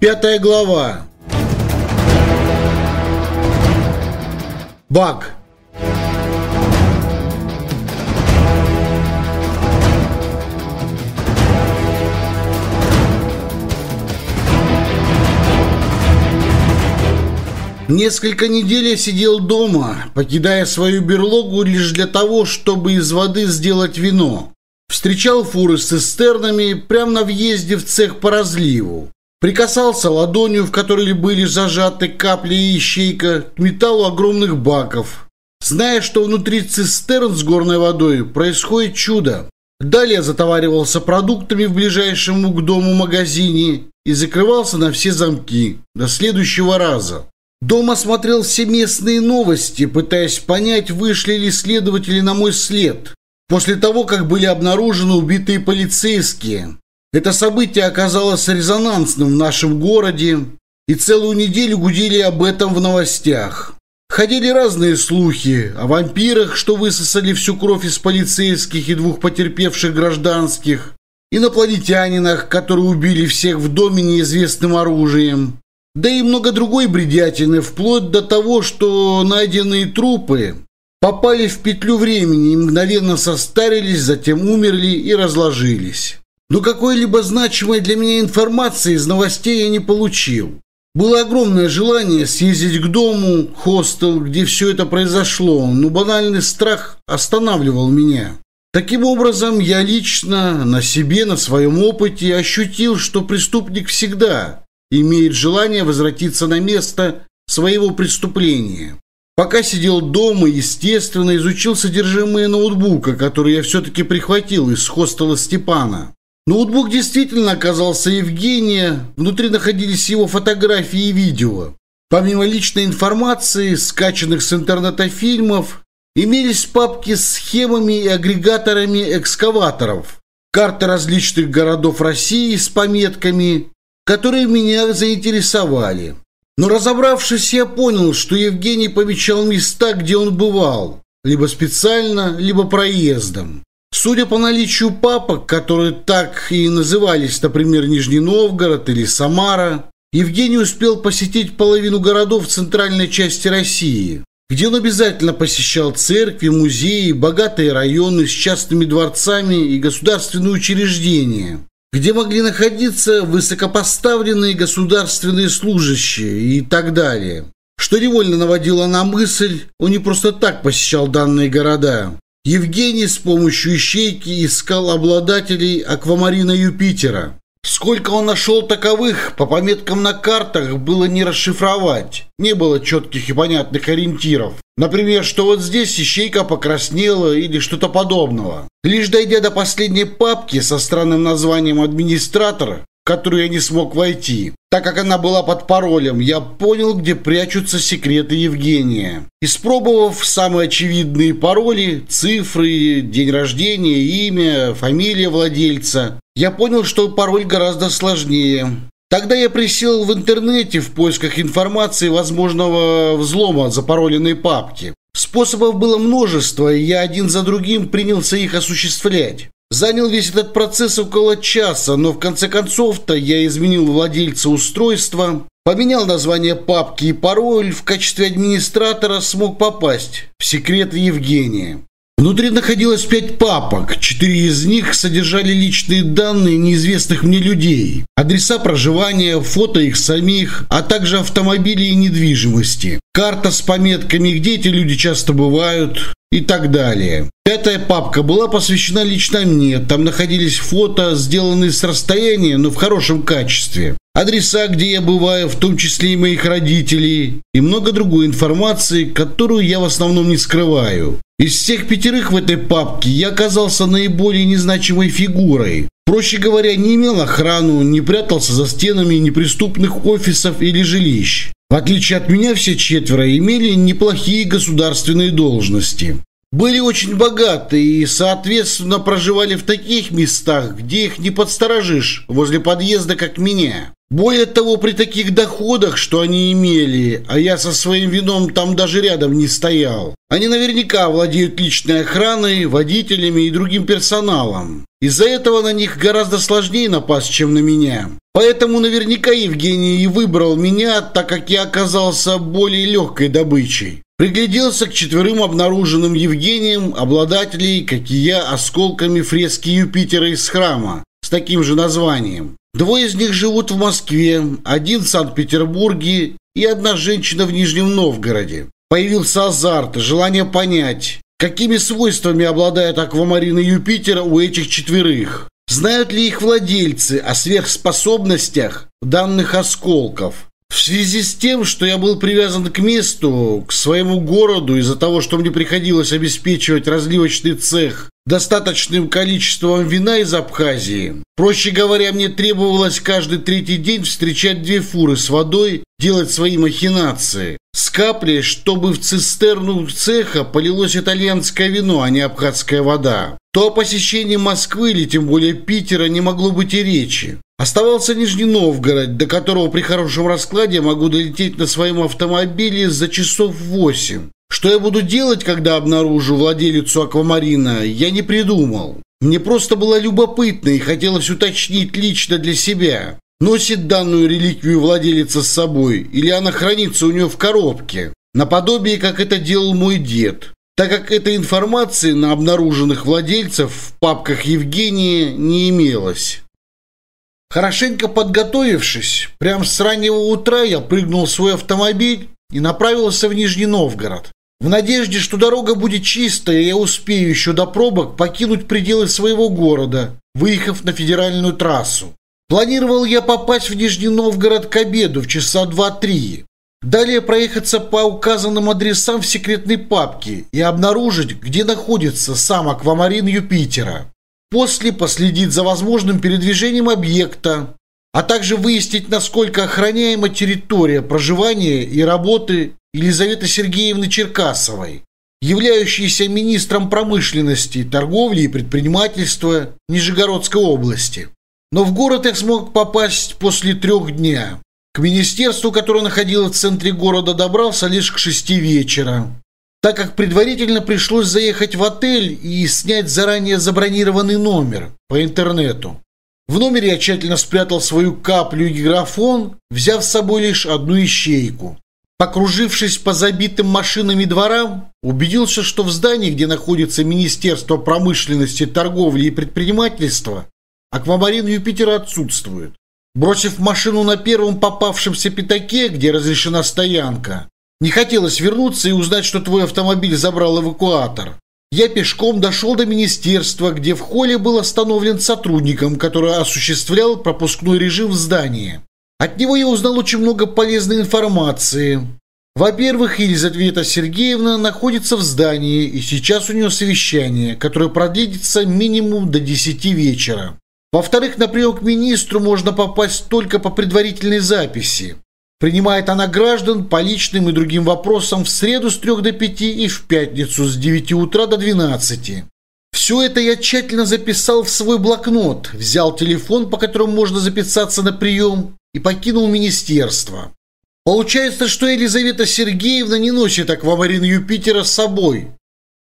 Пятая глава. Баг. Несколько недель я сидел дома, покидая свою берлогу лишь для того, чтобы из воды сделать вино. Встречал фуры с цистернами прямо на въезде в цех по разливу. Прикасался ладонью, в которой были зажаты капли и ищейка, к металлу огромных баков. Зная, что внутри цистерн с горной водой, происходит чудо. Далее затоваривался продуктами в ближайшем к дому магазине и закрывался на все замки до следующего раза. Дом осмотрел все местные новости, пытаясь понять, вышли ли следователи на мой след. После того, как были обнаружены убитые полицейские, это событие оказалось резонансным в нашем городе, и целую неделю гудели об этом в новостях. Ходили разные слухи о вампирах, что высосали всю кровь из полицейских и двух потерпевших гражданских, инопланетянинах, которые убили всех в доме неизвестным оружием, да и много другой бредятины, вплоть до того, что найденные трупы попали в петлю времени и мгновенно состарились, затем умерли и разложились но какой-либо значимой для меня информации из новостей я не получил. Было огромное желание съездить к дому, хостел, где все это произошло, но банальный страх останавливал меня. Таким образом, я лично, на себе, на своем опыте ощутил, что преступник всегда имеет желание возвратиться на место своего преступления. Пока сидел дома, естественно, изучил содержимое ноутбука, который я все-таки прихватил из хостела Степана. Ноутбук действительно оказался Евгения. Внутри находились его фотографии и видео. Помимо личной информации, скачанных с интернета фильмов, имелись папки с схемами и агрегаторами экскаваторов, карты различных городов России с пометками, которые меня заинтересовали. Но разобравшись, я понял, что Евгений помечал места, где он бывал, либо специально, либо проездом. Судя по наличию папок, которые так и назывались, например, Нижний Новгород или Самара, Евгений успел посетить половину городов центральной части России, где он обязательно посещал церкви, музеи, богатые районы с частными дворцами и государственные учреждения, где могли находиться высокопоставленные государственные служащие и так далее. Что невольно наводило на мысль, он не просто так посещал данные города, Евгений с помощью ищейки искал обладателей аквамарина Юпитера. Сколько он нашел таковых, по пометкам на картах, было не расшифровать. Не было четких и понятных ориентиров. Например, что вот здесь ищейка покраснела или что-то подобного. Лишь дойдя до последней папки со странным названием "Администратор" которую я не смог войти. Так как она была под паролем, я понял, где прячутся секреты Евгения. Испробовав самые очевидные пароли, цифры, день рождения, имя, фамилия владельца, я понял, что пароль гораздо сложнее. Тогда я присел в интернете в поисках информации возможного взлома запароленной папки. Способов было множество, и я один за другим принялся их осуществлять. Занял весь этот процесс около часа, но в конце концов-то я изменил владельца устройства, поменял название папки и пароль, в качестве администратора смог попасть в секрет Евгения. Внутри находилось пять папок, четыре из них содержали личные данные неизвестных мне людей, адреса проживания, фото их самих, а также автомобили и недвижимости, карта с пометками, где эти люди часто бывают и так далее. Пятая папка была посвящена лично мне, там находились фото, сделанные с расстояния, но в хорошем качестве адреса, где я бываю, в том числе и моих родителей, и много другой информации, которую я в основном не скрываю. Из всех пятерых в этой папке я оказался наиболее незначимой фигурой. Проще говоря, не имел охрану, не прятался за стенами неприступных офисов или жилищ. В отличие от меня, все четверо имели неплохие государственные должности. Были очень богаты и, соответственно, проживали в таких местах, где их не подсторожишь, возле подъезда, как меня. Более того при таких доходах, что они имели, а я со своим вином там даже рядом не стоял. Они наверняка владеют личной охраной, водителями и другим персоналом. Из-за этого на них гораздо сложнее напасть, чем на меня. Поэтому наверняка Евгений и выбрал меня, так как я оказался более легкой добычей. Пригляделся к четверым обнаруженным Евгением обладателей, как и я, осколками фрески Юпитера из храма с таким же названием. Двое из них живут в Москве, один в Санкт-Петербурге и одна женщина в Нижнем Новгороде. Появился азарт, желание понять, какими свойствами обладает аквамарина Юпитера у этих четверых. Знают ли их владельцы о сверхспособностях данных осколков? В связи с тем, что я был привязан к месту, к своему городу, из-за того, что мне приходилось обеспечивать разливочный цех достаточным количеством вина из Абхазии, проще говоря, мне требовалось каждый третий день встречать две фуры с водой, делать свои махинации. С капли, чтобы в цистерну цеха полилось итальянское вино, а не абхазская вода. То о посещении Москвы или тем более Питера не могло быть и речи. Оставался Нижний Новгород, до которого при хорошем раскладе могу долететь на своем автомобиле за часов восемь. Что я буду делать, когда обнаружу владелицу аквамарина, я не придумал. Мне просто было любопытно и хотелось уточнить лично для себя. Носит данную реликвию владелица с собой, или она хранится у нее в коробке, наподобие, как это делал мой дед. Так как этой информации на обнаруженных владельцев в папках Евгения не имелось. Хорошенько подготовившись, прямо с раннего утра я прыгнул в свой автомобиль и направился в Нижний Новгород. В надежде, что дорога будет чистая, я успею еще до пробок покинуть пределы своего города, выехав на федеральную трассу. Планировал я попасть в Нижний Новгород к обеду в часа 2-3. Далее проехаться по указанным адресам в секретной папке и обнаружить, где находится сам аквамарин Юпитера. После последить за возможным передвижением объекта, а также выяснить, насколько охраняема территория проживания и работы Елизаветы Сергеевны Черкасовой, являющейся министром промышленности, торговли и предпринимательства Нижегородской области. Но в город я смог попасть после трех дня. К министерству, которое находилось в центре города, добрался лишь к шести вечера так как предварительно пришлось заехать в отель и снять заранее забронированный номер по интернету. В номере я тщательно спрятал свою каплю и графон, взяв с собой лишь одну ищейку. Покружившись по забитым машинами дворам, убедился, что в здании, где находится Министерство промышленности, торговли и предпринимательства, аквамарин Юпитера отсутствует. Бросив машину на первом попавшемся пятаке, где разрешена стоянка, не хотелось вернуться и узнать, что твой автомобиль забрал эвакуатор. Я пешком дошел до министерства, где в холле был остановлен сотрудником, который осуществлял пропускной режим в здании. От него я узнал очень много полезной информации. Во-первых, Елизавета Сергеевна находится в здании, и сейчас у нее совещание, которое продлится минимум до 10 вечера. Во-вторых, на прием к министру можно попасть только по предварительной записи. Принимает она граждан по личным и другим вопросам в среду с 3 до 5 и в пятницу с 9 утра до 12. Все это я тщательно записал в свой блокнот, взял телефон, по которому можно записаться на прием, и покинул министерство. Получается, что Елизавета Сергеевна не носит аквамарин Юпитера с собой,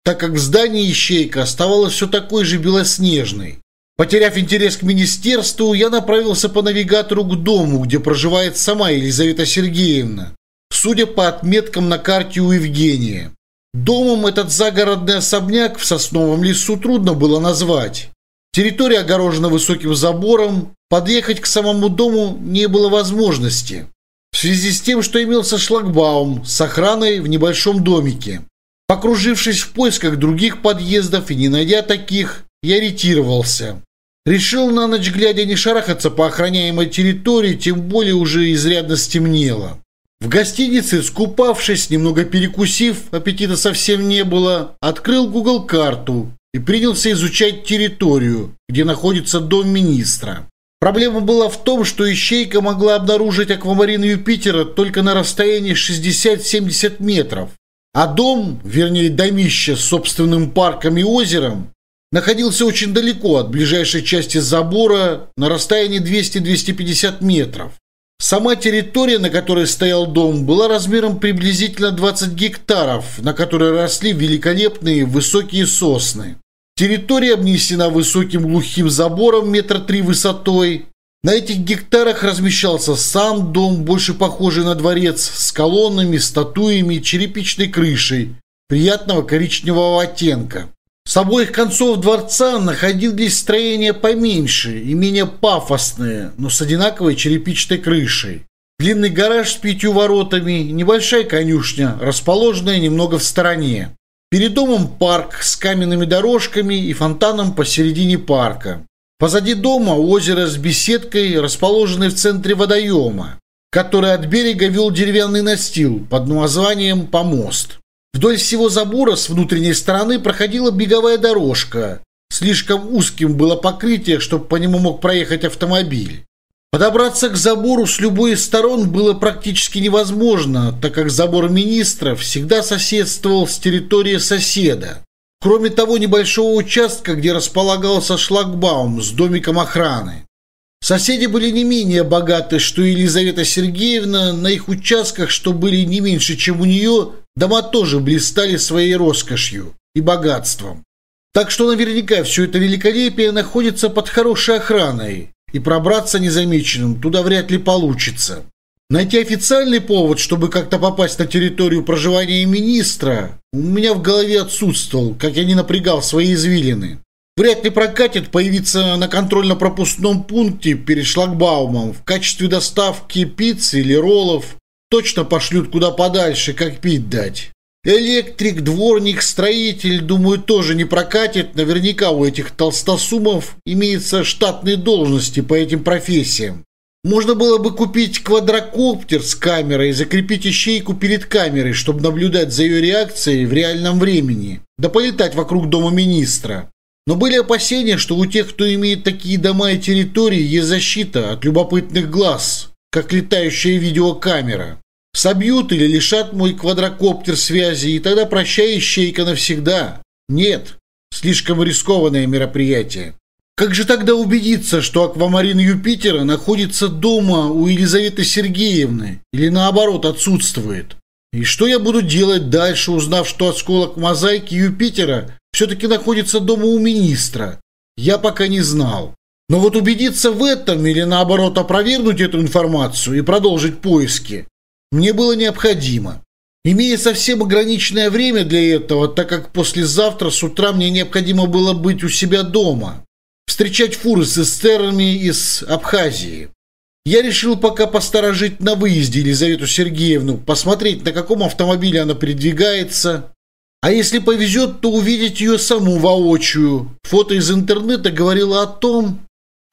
так как в здании ищейка оставалась все такой же белоснежной. Потеряв интерес к министерству, я направился по навигатору к дому, где проживает сама Елизавета Сергеевна, судя по отметкам на карте у Евгения. Домом этот загородный особняк в сосновом лесу трудно было назвать. Территория огорожена высоким забором, подъехать к самому дому не было возможности, в связи с тем, что имелся шлагбаум с охраной в небольшом домике. Покружившись в поисках других подъездов и не найдя таких, я ретировался, Решил на ночь глядя не шарахаться по охраняемой территории, тем более уже изрядно стемнело. В гостинице, скупавшись, немного перекусив, аппетита совсем не было, открыл Google карту и принялся изучать территорию, где находится дом министра. Проблема была в том, что ищейка могла обнаружить аквамарин Юпитера только на расстоянии 60-70 метров, а дом, вернее домище с собственным парком и озером, находился очень далеко от ближайшей части забора на расстоянии 200-250 метров. Сама территория, на которой стоял дом, была размером приблизительно 20 гектаров, на которой росли великолепные высокие сосны. Территория обнесена высоким глухим забором метра три высотой. На этих гектарах размещался сам дом, больше похожий на дворец, с колоннами, статуями, черепичной крышей, приятного коричневого оттенка. С обоих концов дворца находились строения поменьше и менее пафосные, но с одинаковой черепичной крышей. Длинный гараж с пятью воротами, небольшая конюшня, расположенная немного в стороне. Перед домом парк с каменными дорожками и фонтаном посередине парка. Позади дома озеро с беседкой, расположенной в центре водоема, который от берега вел деревянный настил под названием «Помост». Вдоль всего забора с внутренней стороны проходила беговая дорожка. Слишком узким было покрытие, чтобы по нему мог проехать автомобиль. Подобраться к забору с любой из сторон было практически невозможно, так как забор министра всегда соседствовал с территорией соседа. Кроме того небольшого участка, где располагался шлагбаум с домиком охраны. Соседи были не менее богаты, что Елизавета Сергеевна на их участках, что были не меньше, чем у нее, Дома тоже блистали своей роскошью и богатством. Так что наверняка все это великолепие находится под хорошей охраной, и пробраться незамеченным туда вряд ли получится. Найти официальный повод, чтобы как-то попасть на территорию проживания министра, у меня в голове отсутствовал, как я не напрягал свои извилины. Вряд ли прокатит появиться на контрольно-пропускном пункте перед шлагбаумом в качестве доставки пиццы или роллов, точно пошлют куда подальше, как пить дать. Электрик, дворник, строитель, думаю, тоже не прокатит. Наверняка у этих толстосумов имеются штатные должности по этим профессиям. Можно было бы купить квадрокоптер с камерой и закрепить ищейку перед камерой, чтобы наблюдать за ее реакцией в реальном времени, да полетать вокруг дома министра. Но были опасения, что у тех, кто имеет такие дома и территории, есть защита от любопытных глаз, как летающая видеокамера. Собьют или лишат мой квадрокоптер связи, и тогда прощай, ищейка, навсегда. Нет, слишком рискованное мероприятие. Как же тогда убедиться, что аквамарин Юпитера находится дома у Елизаветы Сергеевны или наоборот отсутствует? И что я буду делать дальше, узнав, что осколок мозаики Юпитера все-таки находится дома у министра? Я пока не знал. Но вот убедиться в этом или наоборот опровергнуть эту информацию и продолжить поиски мне было необходимо. Имея совсем ограниченное время для этого, так как послезавтра с утра мне необходимо было быть у себя дома, встречать фуры с эстерами из Абхазии. Я решил пока посторожить на выезде Елизавету Сергеевну, посмотреть, на каком автомобиле она передвигается. А если повезет, то увидеть ее саму воочию. Фото из интернета говорило о том,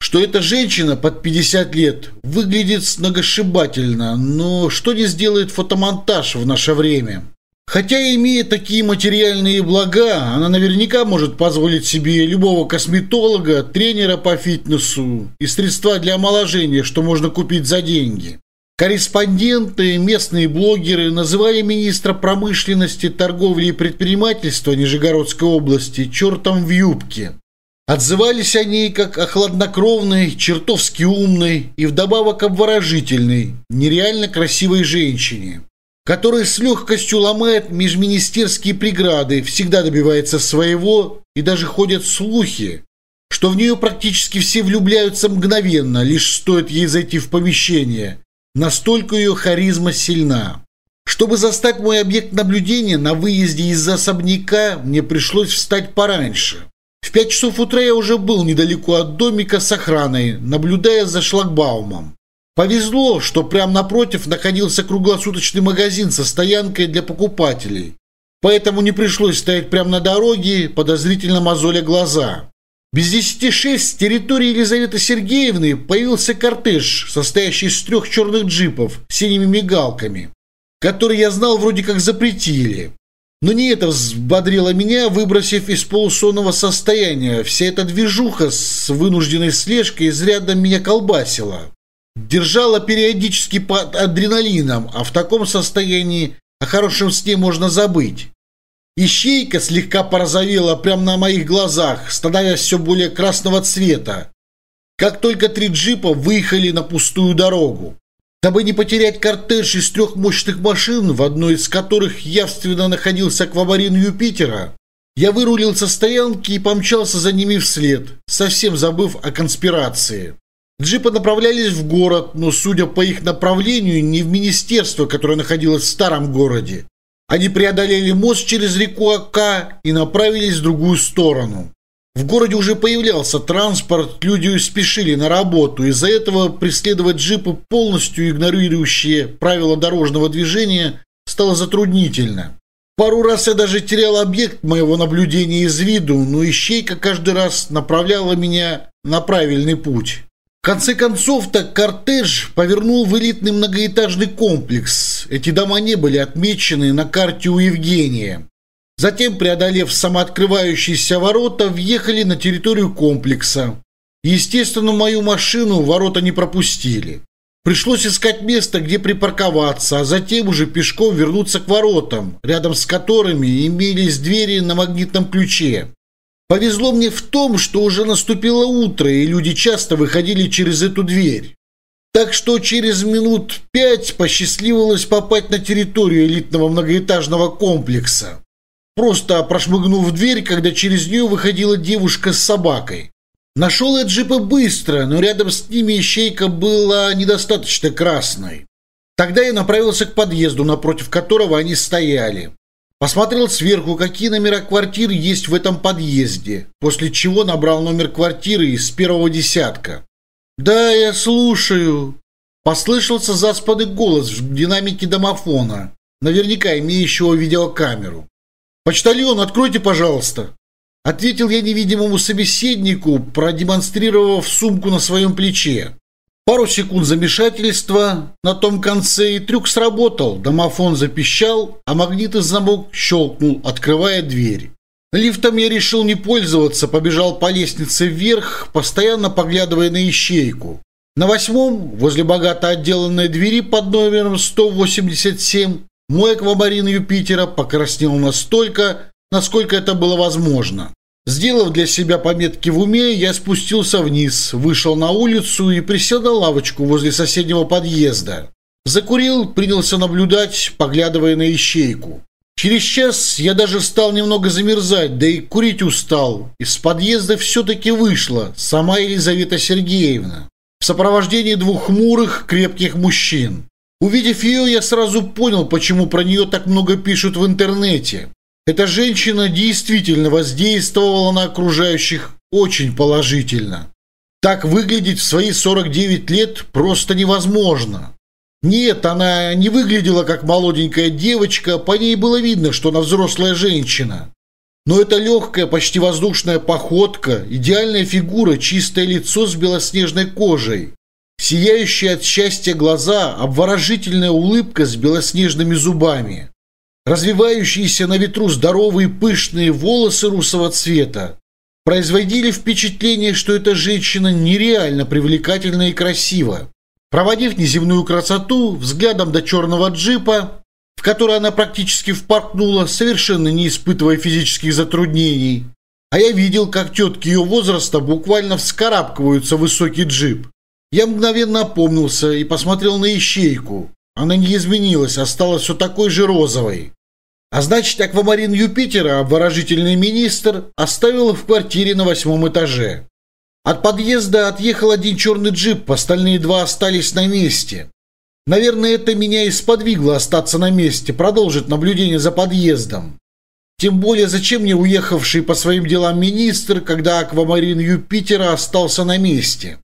что эта женщина под 50 лет выглядит многошибательно, но что не сделает фотомонтаж в наше время? Хотя, имея такие материальные блага, она наверняка может позволить себе любого косметолога, тренера по фитнесу и средства для омоложения, что можно купить за деньги. Корреспонденты, местные блогеры называли министра промышленности, торговли и предпринимательства Нижегородской области чертом в юбке. Отзывались они, как о хладнокровной, чертовски умной и вдобавок обворожительной, нереально красивой женщине, которая с легкостью ломает межминистерские преграды, всегда добивается своего и даже ходят слухи, что в нее практически все влюбляются мгновенно, лишь стоит ей зайти в помещение. Настолько ее харизма сильна. Чтобы застать мой объект наблюдения на выезде из особняка, мне пришлось встать пораньше – в пять часов утра я уже был недалеко от домика с охраной, наблюдая за шлагбаумом. Повезло, что прямо напротив находился круглосуточный магазин со стоянкой для покупателей. Поэтому не пришлось стоять прямо на дороге, подозрительно мозоля глаза. Без десяти шесть с территории Елизаветы Сергеевны появился кортеж, состоящий из трех черных джипов с синими мигалками, который я знал вроде как запретили. Но не это взбодрило меня, выбросив из полусонного состояния. Вся эта движуха с вынужденной слежкой изрядно меня колбасила. Держала периодически под адреналином, а в таком состоянии о хорошем сне можно забыть. Ищейка слегка порозовела прямо на моих глазах, становясь все более красного цвета. Как только три джипа выехали на пустую дорогу. Дабы не потерять кортеж из трех мощных машин, в одной из которых явственно находился аквамарин Юпитера, я вырулил со стоянки и помчался за ними вслед, совсем забыв о конспирации. Джипы направлялись в город, но, судя по их направлению, не в министерство, которое находилось в старом городе. Они преодолели мост через реку Ака и направились в другую сторону. В городе уже появлялся транспорт, люди спешили на работу. Из-за этого преследовать джипы, полностью игнорирующие правила дорожного движения, стало затруднительно. Пару раз я даже терял объект моего наблюдения из виду, но ищейка каждый раз направляла меня на правильный путь. В конце концов, так кортеж повернул в элитный многоэтажный комплекс. Эти дома не были отмечены на карте у Евгения. Затем, преодолев самооткрывающиеся ворота, въехали на территорию комплекса. Естественно, мою машину ворота не пропустили. Пришлось искать место, где припарковаться, а затем уже пешком вернуться к воротам, рядом с которыми имелись двери на магнитном ключе. Повезло мне в том, что уже наступило утро, и люди часто выходили через эту дверь. Так что через минут пять посчастливилось попасть на территорию элитного многоэтажного комплекса. Просто прошмыгнув дверь, когда через нее выходила девушка с собакой. Нашел я джипы быстро, но рядом с ними ищейка была недостаточно красной. Тогда я направился к подъезду, напротив которого они стояли. Посмотрел сверху, какие номера квартир есть в этом подъезде, после чего набрал номер квартиры из первого десятка. «Да, я слушаю», – послышался заспанный голос в динамике домофона, наверняка имеющего видеокамеру. «Почтальон, откройте, пожалуйста!» Ответил я невидимому собеседнику, продемонстрировав сумку на своем плече. Пару секунд замешательства на том конце, и трюк сработал. Домофон запищал, а магнит из замок щелкнул, открывая дверь. Лифтом я решил не пользоваться, побежал по лестнице вверх, постоянно поглядывая на ищейку. На восьмом, возле богато отделанной двери под номером 187, мой аквамарин Юпитера покраснел настолько, насколько это было возможно. Сделав для себя пометки в уме, я спустился вниз, вышел на улицу и присел на лавочку возле соседнего подъезда. Закурил, принялся наблюдать, поглядывая на ищейку. Через час я даже стал немного замерзать, да и курить устал. Из подъезда все-таки вышла сама Елизавета Сергеевна в сопровождении двух хмурых, крепких мужчин. Увидев ее, я сразу понял, почему про нее так много пишут в интернете. Эта женщина действительно воздействовала на окружающих очень положительно. Так выглядеть в свои 49 лет просто невозможно. Нет, она не выглядела как молоденькая девочка, по ней было видно, что она взрослая женщина. Но это легкая, почти воздушная походка, идеальная фигура, чистое лицо с белоснежной кожей. Сияющие от счастья глаза, обворожительная улыбка с белоснежными зубами, развивающиеся на ветру здоровые пышные волосы русого цвета, производили впечатление, что эта женщина нереально привлекательна и красива. Проводив неземную красоту взглядом до черного джипа, в который она практически впоркнула, совершенно не испытывая физических затруднений, а я видел, как тетки ее возраста буквально вскарабкиваются в высокий джип, я мгновенно опомнился и посмотрел на ищейку. Она не изменилась, осталась все такой же розовой. А значит, аквамарин Юпитера, обворожительный министр, оставил в квартире на восьмом этаже. От подъезда отъехал один черный джип, остальные два остались на месте. Наверное, это меня и сподвигло остаться на месте, продолжить наблюдение за подъездом. Тем более, зачем мне уехавший по своим делам министр, когда аквамарин Юпитера остался на месте?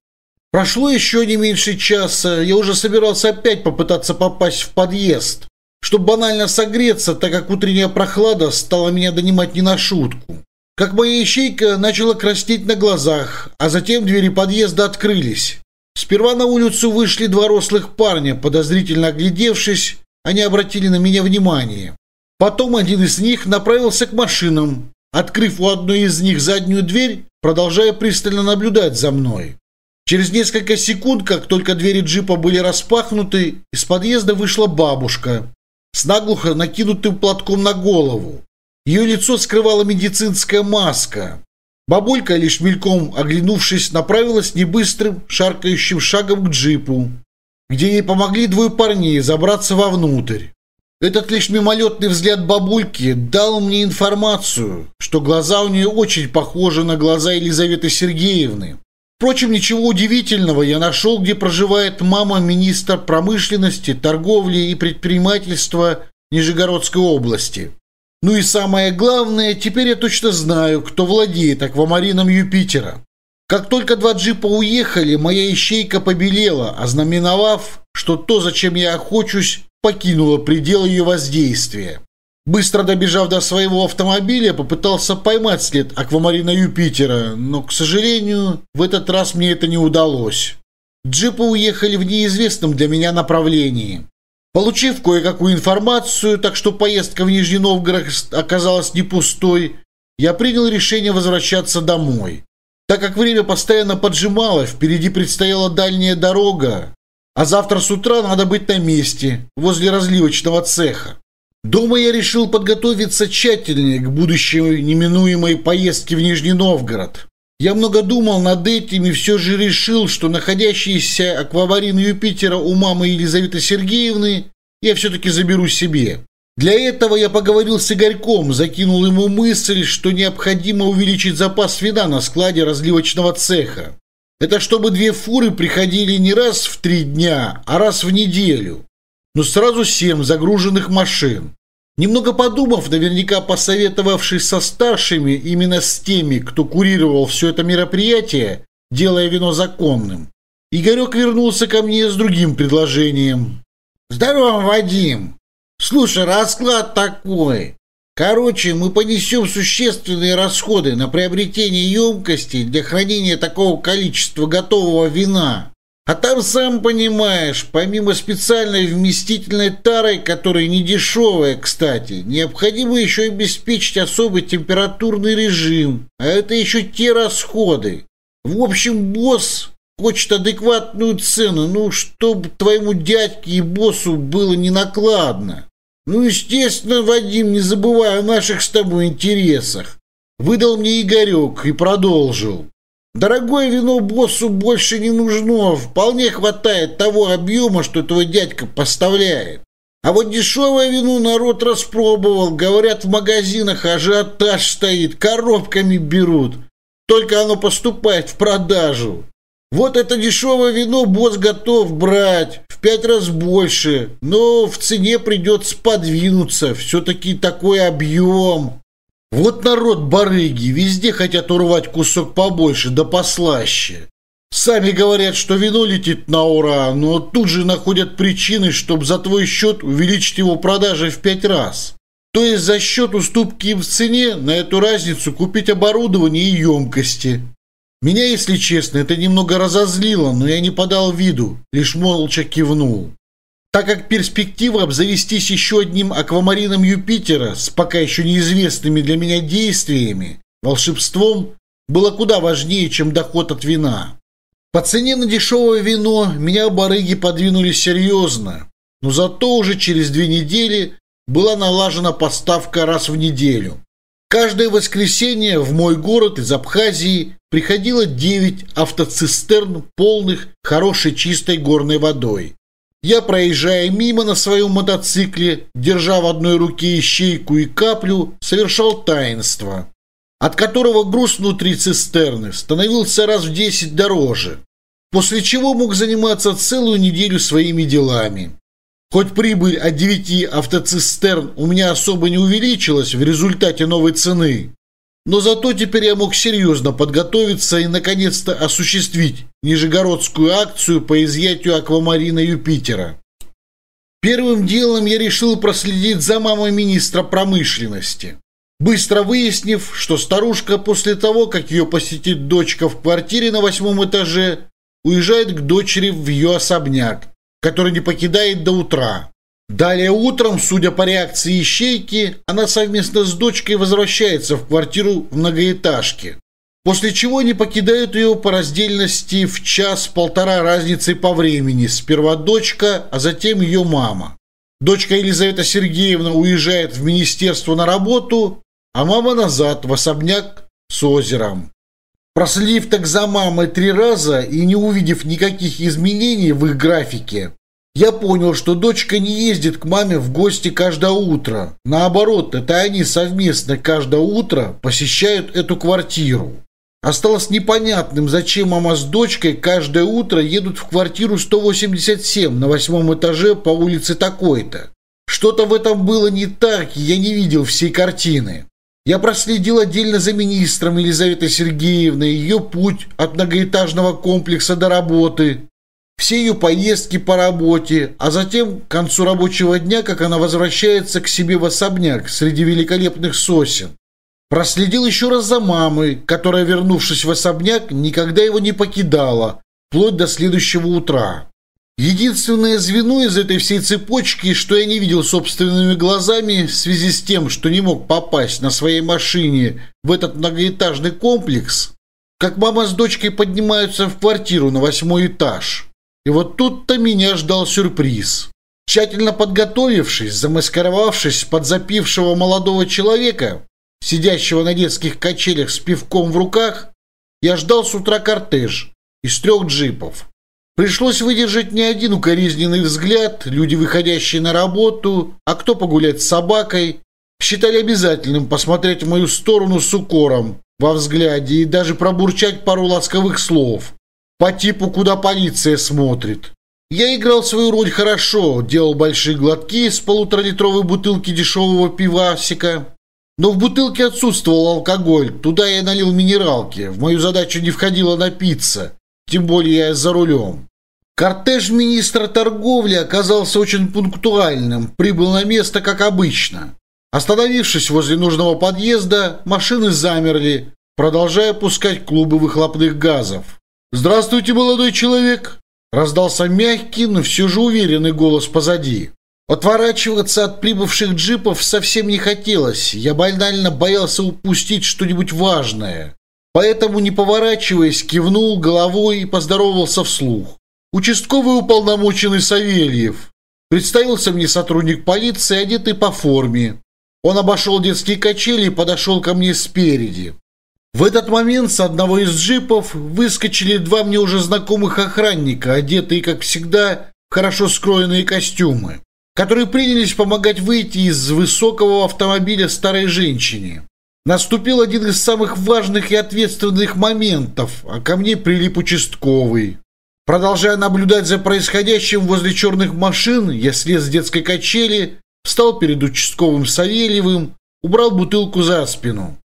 Прошло еще не меньше часа, я уже собирался опять попытаться попасть в подъезд, чтобы банально согреться, так как утренняя прохлада стала меня донимать не на шутку. Как моя ячейка начала краснеть на глазах, а затем двери подъезда открылись. Сперва на улицу вышли два рослых парня, подозрительно оглядевшись, они обратили на меня внимание. Потом один из них направился к машинам, открыв у одной из них заднюю дверь, продолжая пристально наблюдать за мной. Через несколько секунд, как только двери джипа были распахнуты, из подъезда вышла бабушка с наглухо накинутым платком на голову. Ее лицо скрывала медицинская маска. Бабулька, лишь мельком оглянувшись, направилась небыстрым, шаркающим шагом к джипу, где ей помогли двое парней забраться вовнутрь. Этот лишь мимолетный взгляд бабульки дал мне информацию, что глаза у нее очень похожи на глаза Елизаветы Сергеевны. Впрочем, ничего удивительного, я нашел, где проживает мама министра промышленности, торговли и предпринимательства Нижегородской области. Ну и самое главное, теперь я точно знаю, кто владеет аквамарином Юпитера. Как только два джипа уехали, моя ищейка побелела, ознаменовав, что то, зачем я охочусь, покинуло предел ее воздействия. Быстро добежав до своего автомобиля, попытался поймать след аквамарина Юпитера, но, к сожалению, в этот раз мне это не удалось. Джипы уехали в неизвестном для меня направлении. Получив кое-какую информацию, так что поездка в Нижний Новгород оказалась не пустой, я принял решение возвращаться домой. Так как время постоянно поджимало, впереди предстояла дальняя дорога, а завтра с утра надо быть на месте, возле разливочного цеха. Дома я решил подготовиться тщательнее к будущей неминуемой поездке в Нижний Новгород. Я много думал над этим и все же решил, что находящийся акваварин Юпитера у мамы Елизаветы Сергеевны я все-таки заберу себе. Для этого я поговорил с Игорьком, закинул ему мысль, что необходимо увеличить запас вина на складе разливочного цеха. Это чтобы две фуры приходили не раз в три дня, а раз в неделю. Но сразу семь загруженных машин. Немного подумав, наверняка посоветовавшись со старшими, именно с теми, кто курировал все это мероприятие, делая вино законным, Игорек вернулся ко мне с другим предложением. «Здорово, Вадим! Слушай, расклад такой. Короче, мы понесем существенные расходы на приобретение емкостей для хранения такого количества готового вина. А там, сам понимаешь, помимо специальной вместительной тары, которая не дешевая, кстати, необходимо еще обеспечить особый температурный режим. А это еще те расходы. В общем, босс хочет адекватную цену, ну, чтобы твоему дядьке и боссу было не накладно. Ну, естественно, Вадим, не забывай о наших с тобой интересах. Выдал мне Игорек и продолжил. Дорогое вино боссу больше не нужно, вполне хватает того объема, что твой дядька поставляет. А вот дешевое вино народ распробовал, говорят, в магазинах ажиотаж стоит, коробками берут. Только оно поступает в продажу. Вот это дешевое вино босс готов брать в пять раз больше, но в цене придется подвинуться, все-таки такой объем. Вот народ барыги, везде хотят урвать кусок побольше, да послаще. Сами говорят, что вино летит на ура, но тут же находят причины, чтобы за твой счет увеличить его продажи в пять раз. То есть за счет уступки в цене на эту разницу купить оборудование и емкости. Меня, если честно, это немного разозлило, но я не подал виду, лишь молча кивнул. Так как перспектива обзавестись еще одним аквамарином Юпитера с пока еще неизвестными для меня действиями, волшебством, было куда важнее, чем доход от вина. По цене на дешевое вино меня барыги подвинули серьезно, но зато уже через две недели была налажена поставка раз в неделю. Каждое воскресенье в мой город из Абхазии приходило 9 автоцистерн, полных хорошей чистой горной водой. Я проезжая мимо на своем мотоцикле, держа в одной руке ищейку и каплю, совершал таинство, от которого груз внутри цистерны становился раз в десять дороже, после чего мог заниматься целую неделю своими делами. Хоть прибыль от девяти автоцистерн у меня особо не увеличилась в результате новой цены, но зато теперь я мог серьезно подготовиться и наконец-то осуществить нижегородскую акцию по изъятию аквамарина Юпитера. Первым делом я решил проследить за мамой министра промышленности. Быстро выяснив, что старушка после того, как ее посетит дочка в квартире на восьмом этаже, уезжает к дочери в ее особняк, который не покидает до утра. Далее утром, судя по реакции Ищейки, она совместно с дочкой возвращается в квартиру в многоэтажке, после чего они покидают ее по раздельности в час-полтора разницы по времени, сперва дочка, а затем ее мама. Дочка Елизавета Сергеевна уезжает в министерство на работу, а мама назад в особняк с озером. Проследив так за мамой три раза и не увидев никаких изменений в их графике, я понял, что дочка не ездит к маме в гости каждое утро. Наоборот, это они совместно каждое утро посещают эту квартиру. Осталось непонятным, зачем мама с дочкой каждое утро едут в квартиру 187 на восьмом этаже по улице такой-то. Что-то в этом было не так, я не видел всей картины. Я проследил отдельно за министром Елизаветой Сергеевной ее путь от многоэтажного комплекса до работы, все ее поездки по работе, а затем к концу рабочего дня, как она возвращается к себе в особняк среди великолепных сосен. Проследил еще раз за мамой, которая, вернувшись в особняк, никогда его не покидала, вплоть до следующего утра. Единственное звено из этой всей цепочки, что я не видел собственными глазами в связи с тем, что не мог попасть на своей машине в этот многоэтажный комплекс, как мама с дочкой поднимаются в квартиру на восьмой этаж. И вот тут-то меня ждал сюрприз. Тщательно подготовившись, замаскировавшись под запившего молодого человека, сидящего на детских качелях с пивком в руках, я ждал с утра кортеж из трех джипов. Пришлось выдержать не один укоризненный взгляд, люди, выходящие на работу, а кто погулять с собакой, считали обязательным посмотреть в мою сторону с укором во взгляде и даже пробурчать пару ласковых слов – по типу «Куда полиция смотрит». Я играл свою роль хорошо, делал большие глотки из полуторалитровой бутылки дешевого пивасика. Но в бутылке отсутствовал алкоголь, туда я налил минералки, в мою задачу не входило напиться, тем более я за рулем. Кортеж министра торговли оказался очень пунктуальным, прибыл на место, как обычно. Остановившись возле нужного подъезда, машины замерли, продолжая пускать клубы выхлопных газов. «Здравствуйте, молодой человек!» Раздался мягкий, но все же уверенный голос позади. Отворачиваться от прибывших джипов совсем не хотелось. Я банально боялся упустить что-нибудь важное. Поэтому, не поворачиваясь, кивнул головой и поздоровался вслух. Участковый уполномоченный Савельев. Представился мне сотрудник полиции, одетый по форме. Он обошел детские качели и подошел ко мне спереди. В этот момент с одного из джипов выскочили два мне уже знакомых охранника, одетые, как всегда, в хорошо скроенные костюмы, которые принялись помогать выйти из высокого автомобиля старой женщине. Наступил один из самых важных и ответственных моментов, а ко мне прилип участковый. Продолжая наблюдать за происходящим возле черных машин, я слез с детской качели, встал перед участковым Савельевым, убрал бутылку за спину.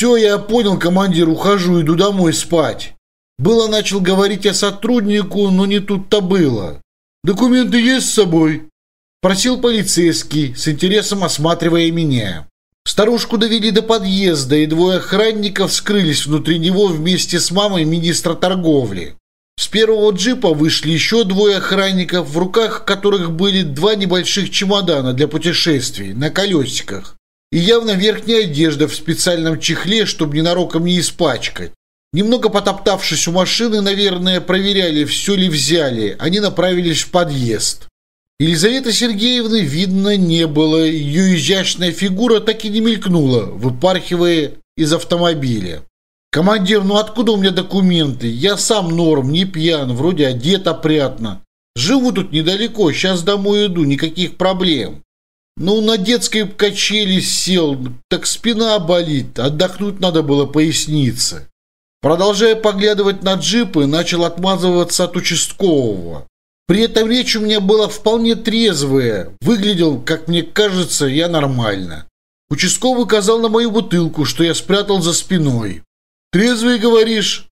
Все, я понял, командир, ухожу, иду домой спать. Было начал говорить о сотруднику, но не тут-то было. Документы есть с собой? Просил полицейский, с интересом осматривая меня. Старушку довели до подъезда, и двое охранников скрылись внутри него вместе с мамой министра торговли. С первого джипа вышли еще двое охранников, в руках которых были два небольших чемодана для путешествий на колесиках и явно верхняя одежда в специальном чехле, чтобы ненароком не испачкать. Немного потоптавшись у машины, наверное, проверяли, все ли взяли. Они направились в подъезд. Елизаветы Сергеевны видно не было, ее изящная фигура так и не мелькнула, выпархивая из автомобиля. «Командир, ну откуда у меня документы? Я сам норм, не пьян, вроде одет опрятно. Живу тут недалеко, сейчас домой иду, никаких проблем». Ну, на детской качели сел, так спина болит, отдохнуть надо было пояснице. Продолжая поглядывать на джипы, начал отмазываться от участкового. При этом речь у меня была вполне трезвая, выглядел, как мне кажется, я нормально. Участковый указал на мою бутылку, что я спрятал за спиной. «Трезвый, говоришь?»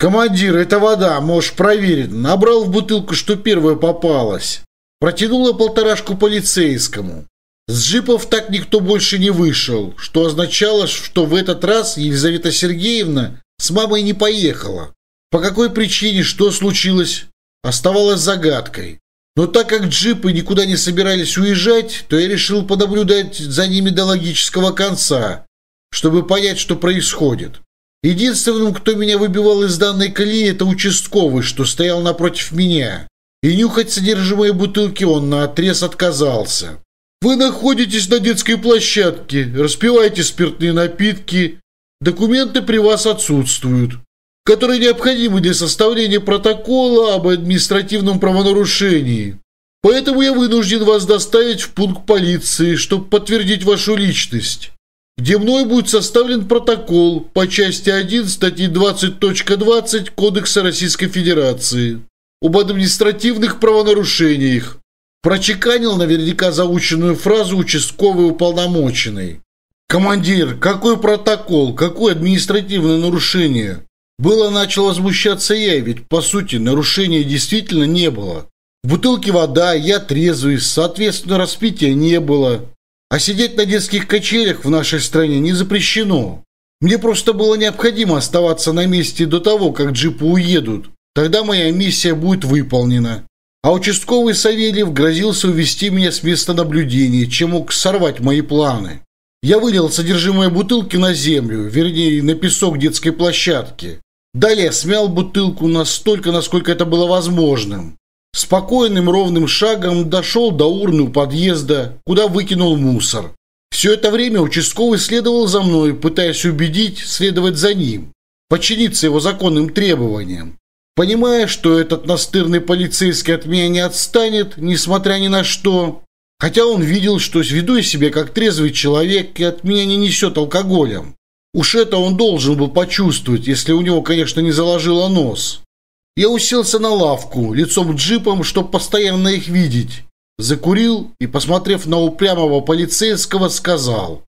«Командир, это вода, можешь проверить». Набрал в бутылку, что первая попалась. Протянула полторашку полицейскому. С джипов так никто больше не вышел, что означало, что в этот раз Елизавета Сергеевна с мамой не поехала. По какой причине, что случилось, оставалось загадкой. Но так как джипы никуда не собирались уезжать, то я решил подоблюдать за ними до логического конца, чтобы понять, что происходит. Единственным, кто меня выбивал из данной колеи, это участковый, что стоял напротив меня. И нюхать содержимое бутылки он наотрез отказался. Вы находитесь на детской площадке, распиваете спиртные напитки, документы при вас отсутствуют, которые необходимы для составления протокола об административном правонарушении. Поэтому я вынужден вас доставить в пункт полиции, чтобы подтвердить вашу личность, где мной будет составлен протокол по части 1 статьи 20.20 Кодекса Российской Федерации об административных правонарушениях, Прочеканил наверняка заученную фразу участковый уполномоченный. «Командир, какой протокол, какое административное нарушение?» Было начал возмущаться я, ведь, по сути, нарушения действительно не было. В бутылке вода, я трезвый, соответственно, распития не было. А сидеть на детских качелях в нашей стране не запрещено. Мне просто было необходимо оставаться на месте до того, как джипы уедут. Тогда моя миссия будет выполнена. А участковый Савельев грозился увести меня с места наблюдения, чем мог сорвать мои планы. Я вылил содержимое бутылки на землю, вернее, на песок детской площадки. Далее смял бутылку настолько, насколько это было возможным. Спокойным ровным шагом дошел до урны у подъезда, куда выкинул мусор. Все это время участковый следовал за мной, пытаясь убедить следовать за ним, подчиниться его законным требованиям понимая, что этот настырный полицейский от меня не отстанет, несмотря ни на что. Хотя он видел, что веду я себя как трезвый человек и от меня не несет алкоголем. Уж это он должен был почувствовать, если у него, конечно, не заложило нос. Я уселся на лавку, лицом джипом, чтобы постоянно их видеть. Закурил и, посмотрев на упрямого полицейского, сказал.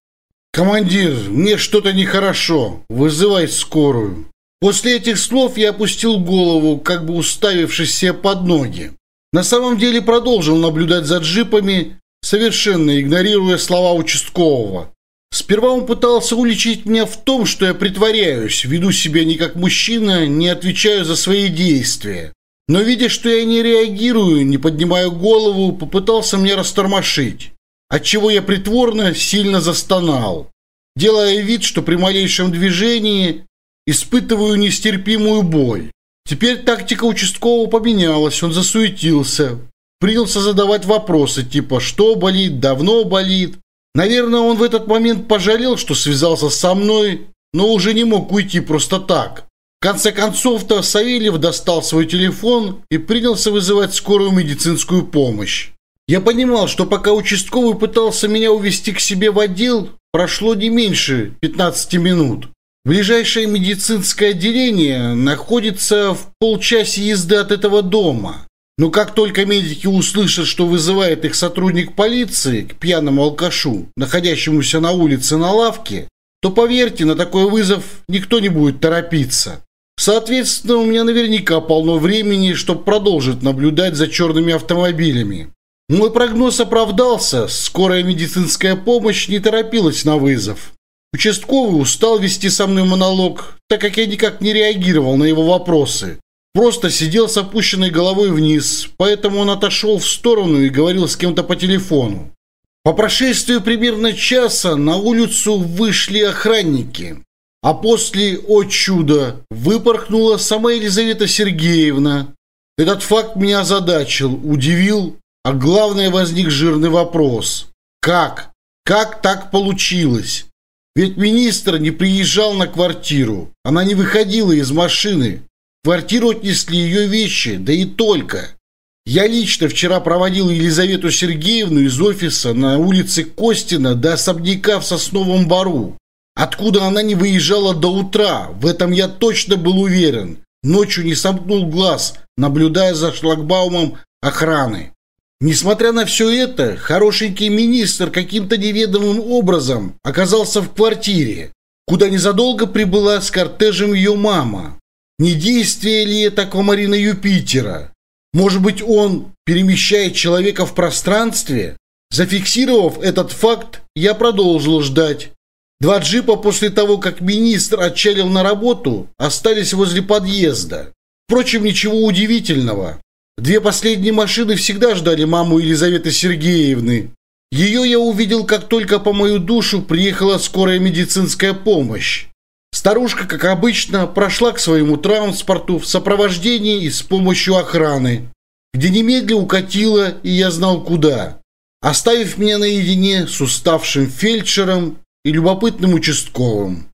«Командир, мне что-то нехорошо. Вызывай скорую». После этих слов я опустил голову, как бы уставившись себе под ноги. На самом деле продолжил наблюдать за джипами, совершенно игнорируя слова участкового. Сперва он пытался уличить меня в том, что я притворяюсь, веду себя не как мужчина, не отвечаю за свои действия. Но видя, что я не реагирую, не поднимаю голову, попытался меня растормошить, отчего я притворно сильно застонал, делая вид, что при малейшем движении Испытываю нестерпимую боль. Теперь тактика участкового поменялась, он засуетился. Принялся задавать вопросы типа «что болит?», «давно болит?». Наверное, он в этот момент пожалел, что связался со мной, но уже не мог уйти просто так. В конце концов-то Савельев достал свой телефон и принялся вызывать скорую медицинскую помощь. Я понимал, что пока участковый пытался меня увести к себе в отдел, прошло не меньше 15 минут. Ближайшее медицинское отделение находится в полчаса езды от этого дома. Но как только медики услышат, что вызывает их сотрудник полиции к пьяному алкашу, находящемуся на улице на лавке, то поверьте, на такой вызов никто не будет торопиться. Соответственно, у меня наверняка полно времени, чтобы продолжить наблюдать за черными автомобилями. Мой прогноз оправдался, скорая медицинская помощь не торопилась на вызов. Участковый устал вести со мной монолог, так как я никак не реагировал на его вопросы. Просто сидел с опущенной головой вниз, поэтому он отошел в сторону и говорил с кем-то по телефону. По прошествию примерно часа на улицу вышли охранники. А после, о чудо, выпорхнула сама Елизавета Сергеевна. Этот факт меня озадачил, удивил, а главное возник жирный вопрос. Как? Как так получилось? Ведь министр не приезжал на квартиру. Она не выходила из машины. В квартиру отнесли ее вещи, да и только. Я лично вчера проводил Елизавету Сергеевну из офиса на улице Костина до особняка в Сосновом Бару. Откуда она не выезжала до утра, в этом я точно был уверен. Ночью не сомкнул глаз, наблюдая за шлагбаумом охраны. Несмотря на все это, хорошенький министр каким-то неведомым образом оказался в квартире, куда незадолго прибыла с кортежем ее мама. Не действие ли это Аквамарина Юпитера? Может быть, он перемещает человека в пространстве? Зафиксировав этот факт, я продолжил ждать. Два джипа после того, как министр отчалил на работу, остались возле подъезда. Впрочем, ничего удивительного. Две последние машины всегда ждали маму Елизаветы Сергеевны. Ее я увидел, как только по мою душу приехала скорая медицинская помощь. Старушка, как обычно, прошла к своему транспорту в сопровождении и с помощью охраны, где немедля укатила, и я знал куда, оставив меня наедине с уставшим фельдшером и любопытным участковым.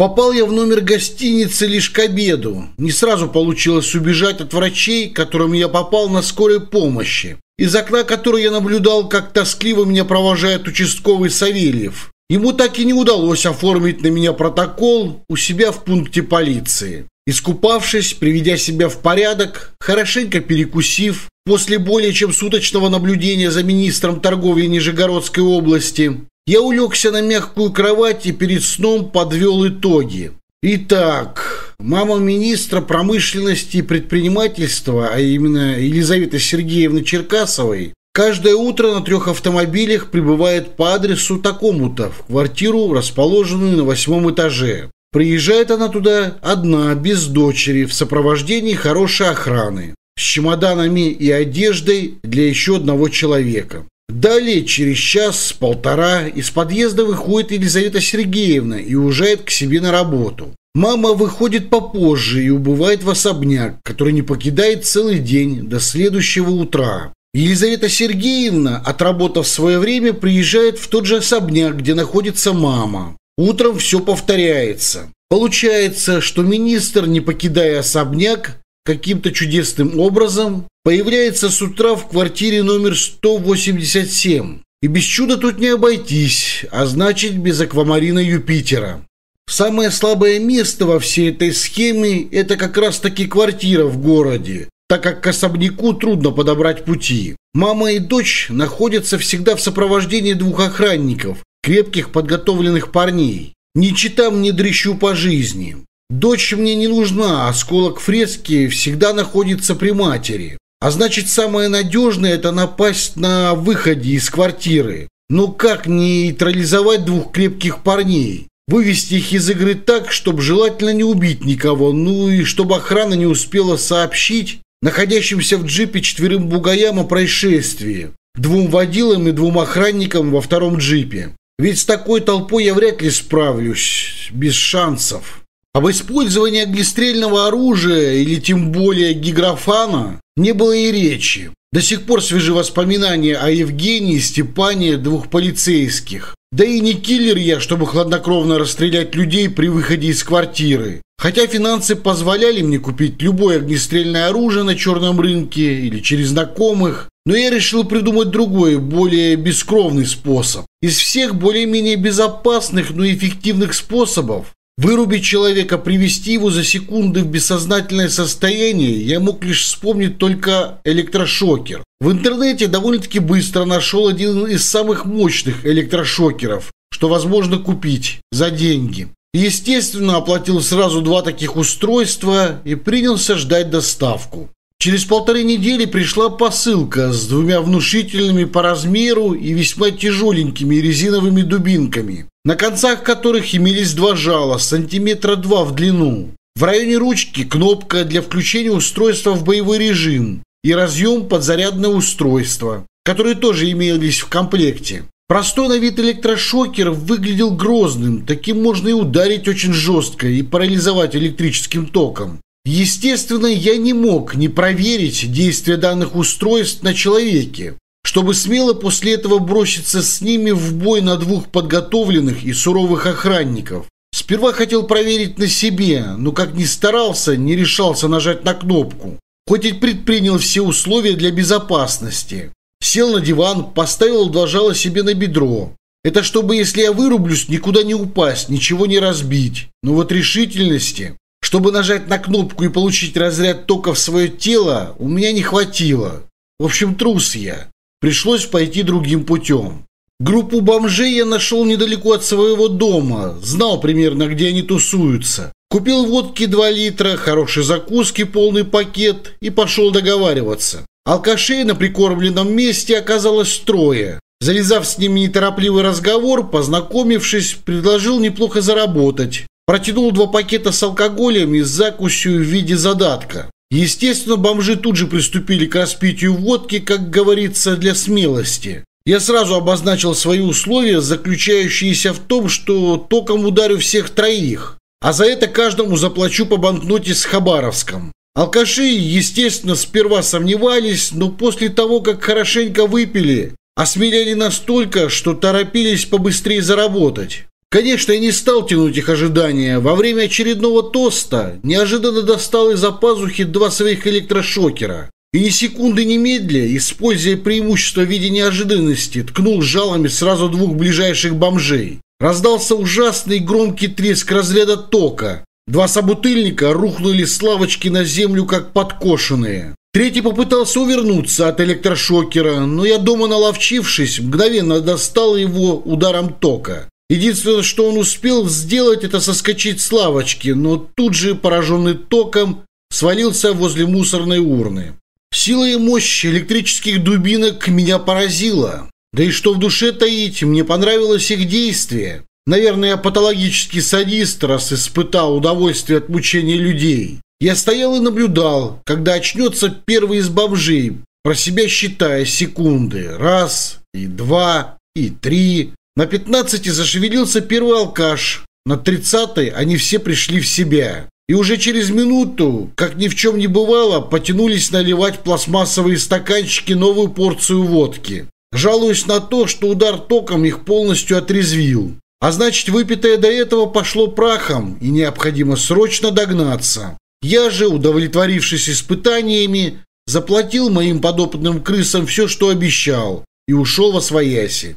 Попал я в номер гостиницы лишь к обеду. Не сразу получилось убежать от врачей, которым я попал на скорой помощи. Из окна которой я наблюдал, как тоскливо меня провожает участковый Савельев. Ему так и не удалось оформить на меня протокол у себя в пункте полиции. Искупавшись, приведя себя в порядок, хорошенько перекусив, после более чем суточного наблюдения за министром торговли Нижегородской области, я улегся на мягкую кровать и перед сном подвел итоги. Итак, мама министра промышленности и предпринимательства, а именно Елизавета Сергеевна Черкасовой, каждое утро на трех автомобилях прибывает по адресу такому-то, в квартиру, расположенную на восьмом этаже. Приезжает она туда одна, без дочери, в сопровождении хорошей охраны, с чемоданами и одеждой для еще одного человека. Далее, через час-полтора, из подъезда выходит Елизавета Сергеевна и уезжает к себе на работу. Мама выходит попозже и убывает в особняк, который не покидает целый день до следующего утра. Елизавета Сергеевна, отработав свое время, приезжает в тот же особняк, где находится мама. Утром все повторяется. Получается, что министр, не покидая особняк, каким-то чудесным образом появляется с утра в квартире номер 187. И без чуда тут не обойтись, а значит без аквамарина Юпитера. Самое слабое место во всей этой схеме – это как раз-таки квартира в городе, так как к особняку трудно подобрать пути. Мама и дочь находятся всегда в сопровождении двух охранников, крепких подготовленных парней. Ни читам, ни дрищу по жизни. Дочь мне не нужна, осколок фрески всегда находится при матери. А значит, самое надежное – это напасть на выходе из квартиры. Но как нейтрализовать двух крепких парней? Вывести их из игры так, чтобы желательно не убить никого, ну и чтобы охрана не успела сообщить находящимся в джипе четверым бугаям о происшествии, двум водилам и двум охранникам во втором джипе. Ведь с такой толпой я вряд ли справлюсь, без шансов. Об использовании огнестрельного оружия или тем более гиграфана не было и речи. До сих пор свежи воспоминания о Евгении Степане двух полицейских. Да и не киллер я, чтобы хладнокровно расстрелять людей при выходе из квартиры. Хотя финансы позволяли мне купить любое огнестрельное оружие на черном рынке или через знакомых, но я решил придумать другой, более бескровный способ. Из всех более-менее безопасных, но эффективных способов Вырубить человека, привести его за секунды в бессознательное состояние я мог лишь вспомнить только электрошокер. В интернете довольно-таки быстро нашел один из самых мощных электрошокеров, что возможно купить за деньги. Естественно, оплатил сразу два таких устройства и принялся ждать доставку. Через полторы недели пришла посылка с двумя внушительными по размеру и весьма тяжеленькими резиновыми дубинками, на концах которых имелись два жала, сантиметра два в длину. В районе ручки кнопка для включения устройства в боевой режим и разъем под зарядное устройство, которые тоже имелись в комплекте. Простой на вид электрошокер выглядел грозным, таким можно и ударить очень жестко и парализовать электрическим током. Естественно, я не мог не проверить действие данных устройств на человеке, чтобы смело после этого броситься с ними в бой на двух подготовленных и суровых охранников. Сперва хотел проверить на себе, но как ни старался, не решался нажать на кнопку, хоть и предпринял все условия для безопасности. Сел на диван, поставил два себе на бедро. Это чтобы, если я вырублюсь, никуда не упасть, ничего не разбить. Но вот решительности чтобы нажать на кнопку и получить разряд тока в свое тело, у меня не хватило. В общем, трус я. Пришлось пойти другим путем. Группу бомжей я нашел недалеко от своего дома, знал примерно, где они тусуются. Купил водки 2 литра, хорошие закуски, полный пакет и пошел договариваться. Алкашей на прикормленном месте оказалось трое. Завязав с ними неторопливый разговор, познакомившись, предложил неплохо заработать протянул два пакета с алкоголем и закусью в виде задатка. Естественно, бомжи тут же приступили к распитию водки, как говорится, для смелости. Я сразу обозначил свои условия, заключающиеся в том, что током ударю всех троих, а за это каждому заплачу по банкноте с Хабаровском. Алкаши, естественно, сперва сомневались, но после того, как хорошенько выпили, осмелели настолько, что торопились побыстрее заработать. Конечно, я не стал тянуть их ожидания. Во время очередного тоста неожиданно достал из-за пазухи два своих электрошокера. И ни секунды не медля, используя преимущество в виде неожиданности, ткнул жалами сразу двух ближайших бомжей. Раздался ужасный громкий треск разряда тока. Два собутыльника рухнули с лавочки на землю, как подкошенные. Третий попытался увернуться от электрошокера, но я дома наловчившись, мгновенно достал его ударом тока. Единственное, что он успел сделать, это соскочить с лавочки, но тут же, пораженный током, свалился возле мусорной урны. Сила и мощь электрических дубинок меня поразила. Да и что в душе таить, мне понравилось их действие. Наверное, я патологический садист, раз испытал удовольствие от мучения людей. Я стоял и наблюдал, когда очнется первый из бомжей, про себя считая секунды. Раз, и два, и три. На пятнадцати зашевелился первый алкаш. На тридцатой они все пришли в себя. И уже через минуту, как ни в чем не бывало, потянулись наливать пластмассовые стаканчики новую порцию водки. Жалуясь на то, что удар током их полностью отрезвил. А значит, выпитое до этого пошло прахом, и необходимо срочно догнаться. Я же, удовлетворившись испытаниями, заплатил моим подопытным крысам все, что обещал, и ушел во свояси.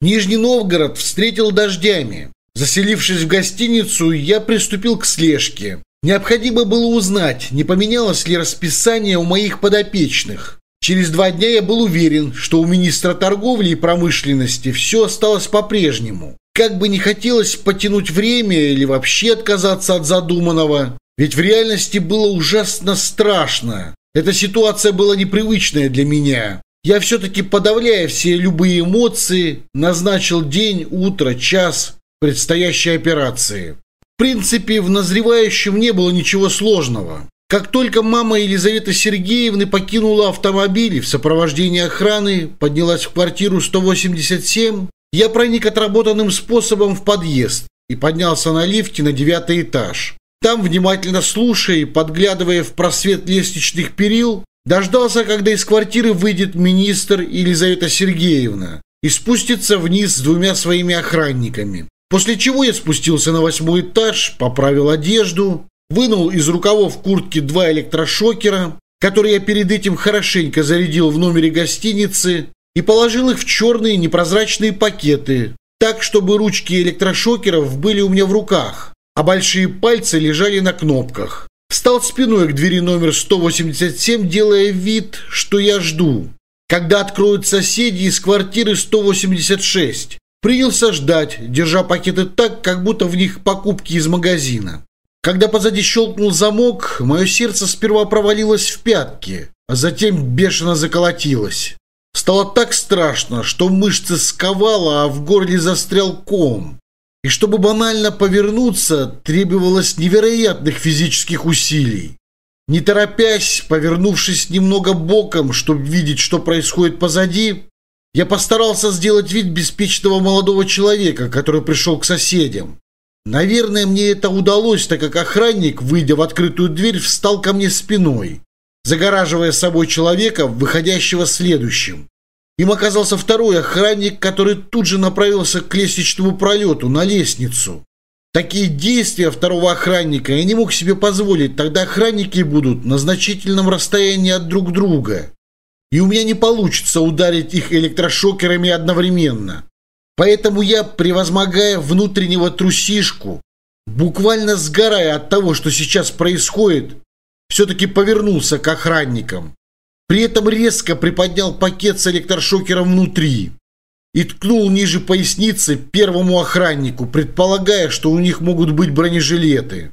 Нижний Новгород встретил дождями. Заселившись в гостиницу, я приступил к слежке. Необходимо было узнать, не поменялось ли расписание у моих подопечных. Через два дня я был уверен, что у министра торговли и промышленности все осталось по-прежнему. Как бы не хотелось потянуть время или вообще отказаться от задуманного, ведь в реальности было ужасно страшно. Эта ситуация была непривычная для меня. Я все-таки, подавляя все любые эмоции, назначил день, утро, час предстоящей операции. В принципе, в назревающем не было ничего сложного. Как только мама Елизаветы Сергеевны покинула автомобиль в сопровождении охраны, поднялась в квартиру 187, я проник отработанным способом в подъезд и поднялся на лифте на девятый этаж. Там, внимательно слушая и подглядывая в просвет лестничных перил, Дождался, когда из квартиры выйдет министр Елизавета Сергеевна и спустится вниз с двумя своими охранниками. После чего я спустился на восьмой этаж, поправил одежду, вынул из рукавов куртки два электрошокера, которые я перед этим хорошенько зарядил в номере гостиницы, и положил их в черные непрозрачные пакеты, так, чтобы ручки электрошокеров были у меня в руках, а большие пальцы лежали на кнопках стал спиной к двери номер 187, делая вид, что я жду. Когда откроют соседи из квартиры 186, принялся ждать, держа пакеты так, как будто в них покупки из магазина. Когда позади щелкнул замок, мое сердце сперва провалилось в пятки, а затем бешено заколотилось. Стало так страшно, что мышцы сковало, а в горле застрял ком и чтобы банально повернуться, требовалось невероятных физических усилий. Не торопясь, повернувшись немного боком, чтобы видеть, что происходит позади, я постарался сделать вид беспечного молодого человека, который пришел к соседям. Наверное, мне это удалось, так как охранник, выйдя в открытую дверь, встал ко мне спиной, загораживая собой человека, выходящего следующим. Им оказался второй охранник, который тут же направился к лестничному пролету, на лестницу. Такие действия второго охранника я не мог себе позволить, тогда охранники будут на значительном расстоянии от друг друга. И у меня не получится ударить их электрошокерами одновременно. Поэтому я, превозмогая внутреннего трусишку, буквально сгорая от того, что сейчас происходит, все-таки повернулся к охранникам. При этом резко приподнял пакет с электрошокером внутри и ткнул ниже поясницы первому охраннику, предполагая, что у них могут быть бронежилеты.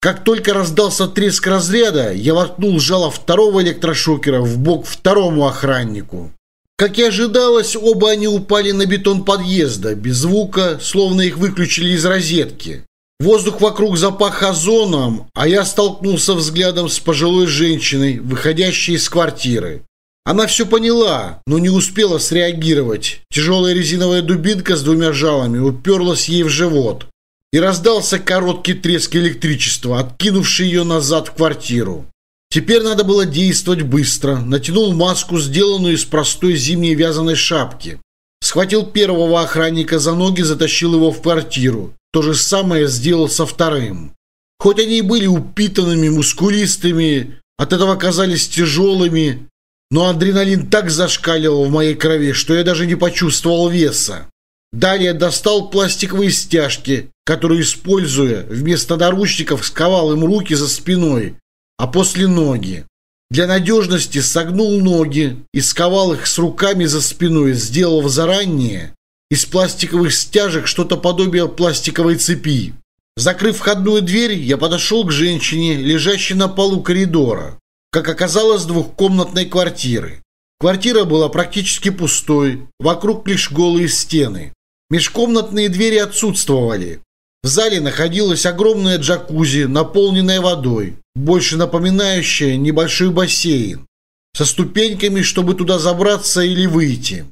Как только раздался треск разряда, я воткнул жало второго электрошокера в бок второму охраннику. Как и ожидалось, оба они упали на бетон подъезда, без звука, словно их выключили из розетки. Воздух вокруг запах озоном, а я столкнулся взглядом с пожилой женщиной, выходящей из квартиры. Она все поняла, но не успела среагировать. Тяжелая резиновая дубинка с двумя жалами уперлась ей в живот. И раздался короткий треск электричества, откинувший ее назад в квартиру. Теперь надо было действовать быстро. Натянул маску, сделанную из простой зимней вязаной шапки. Схватил первого охранника за ноги, затащил его в квартиру. То же самое сделал со вторым. Хоть они и были упитанными, мускулистыми, от этого казались тяжелыми, но адреналин так зашкаливал в моей крови, что я даже не почувствовал веса. Далее достал пластиковые стяжки, которые, используя, вместо наручников сковал им руки за спиной, а после ноги. Для надежности согнул ноги и сковал их с руками за спиной, сделав заранее из пластиковых стяжек что-то подобие пластиковой цепи. Закрыв входную дверь, я подошел к женщине, лежащей на полу коридора, как оказалось, двухкомнатной квартиры. Квартира была практически пустой, вокруг лишь голые стены. Межкомнатные двери отсутствовали. В зале находилась огромная джакузи, наполненная водой, больше напоминающая небольшой бассейн, со ступеньками, чтобы туда забраться или выйти.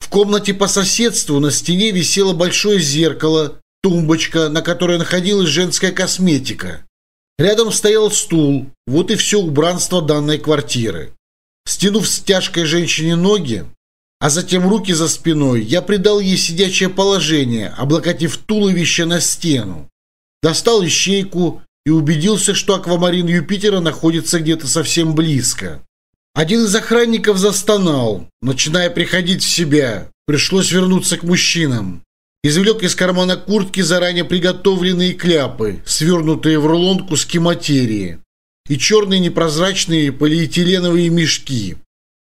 В комнате по соседству на стене висело большое зеркало, тумбочка, на которой находилась женская косметика. Рядом стоял стул, вот и все убранство данной квартиры. Стянув стяжкой женщине ноги, а затем руки за спиной, я придал ей сидячее положение, облокотив туловище на стену. Достал ищейку и убедился, что аквамарин Юпитера находится где-то совсем близко. Один из охранников застонал, начиная приходить в себя. Пришлось вернуться к мужчинам. Извлек из кармана куртки заранее приготовленные кляпы, свернутые в рулон куски материи, и черные непрозрачные полиэтиленовые мешки.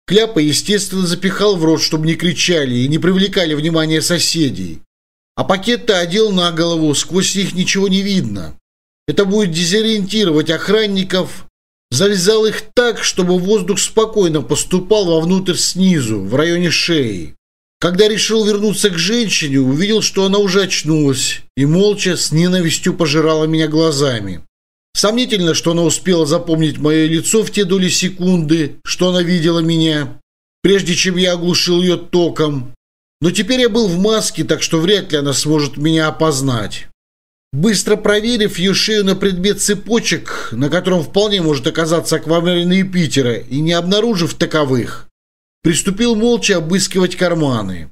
Кляпы, естественно, запихал в рот, чтобы не кричали и не привлекали внимания соседей. А пакеты одел на голову, сквозь них ничего не видно. Это будет дезориентировать охранников, Завязал их так, чтобы воздух спокойно поступал вовнутрь снизу, в районе шеи. Когда решил вернуться к женщине, увидел, что она уже очнулась и молча с ненавистью пожирала меня глазами. Сомнительно, что она успела запомнить мое лицо в те доли секунды, что она видела меня, прежде чем я оглушил ее током. Но теперь я был в маске, так что вряд ли она сможет меня опознать. Быстро проверив Юшею на предмет цепочек, на котором вполне может оказаться аквамарин Юпитера, и не обнаружив таковых, приступил молча обыскивать карманы.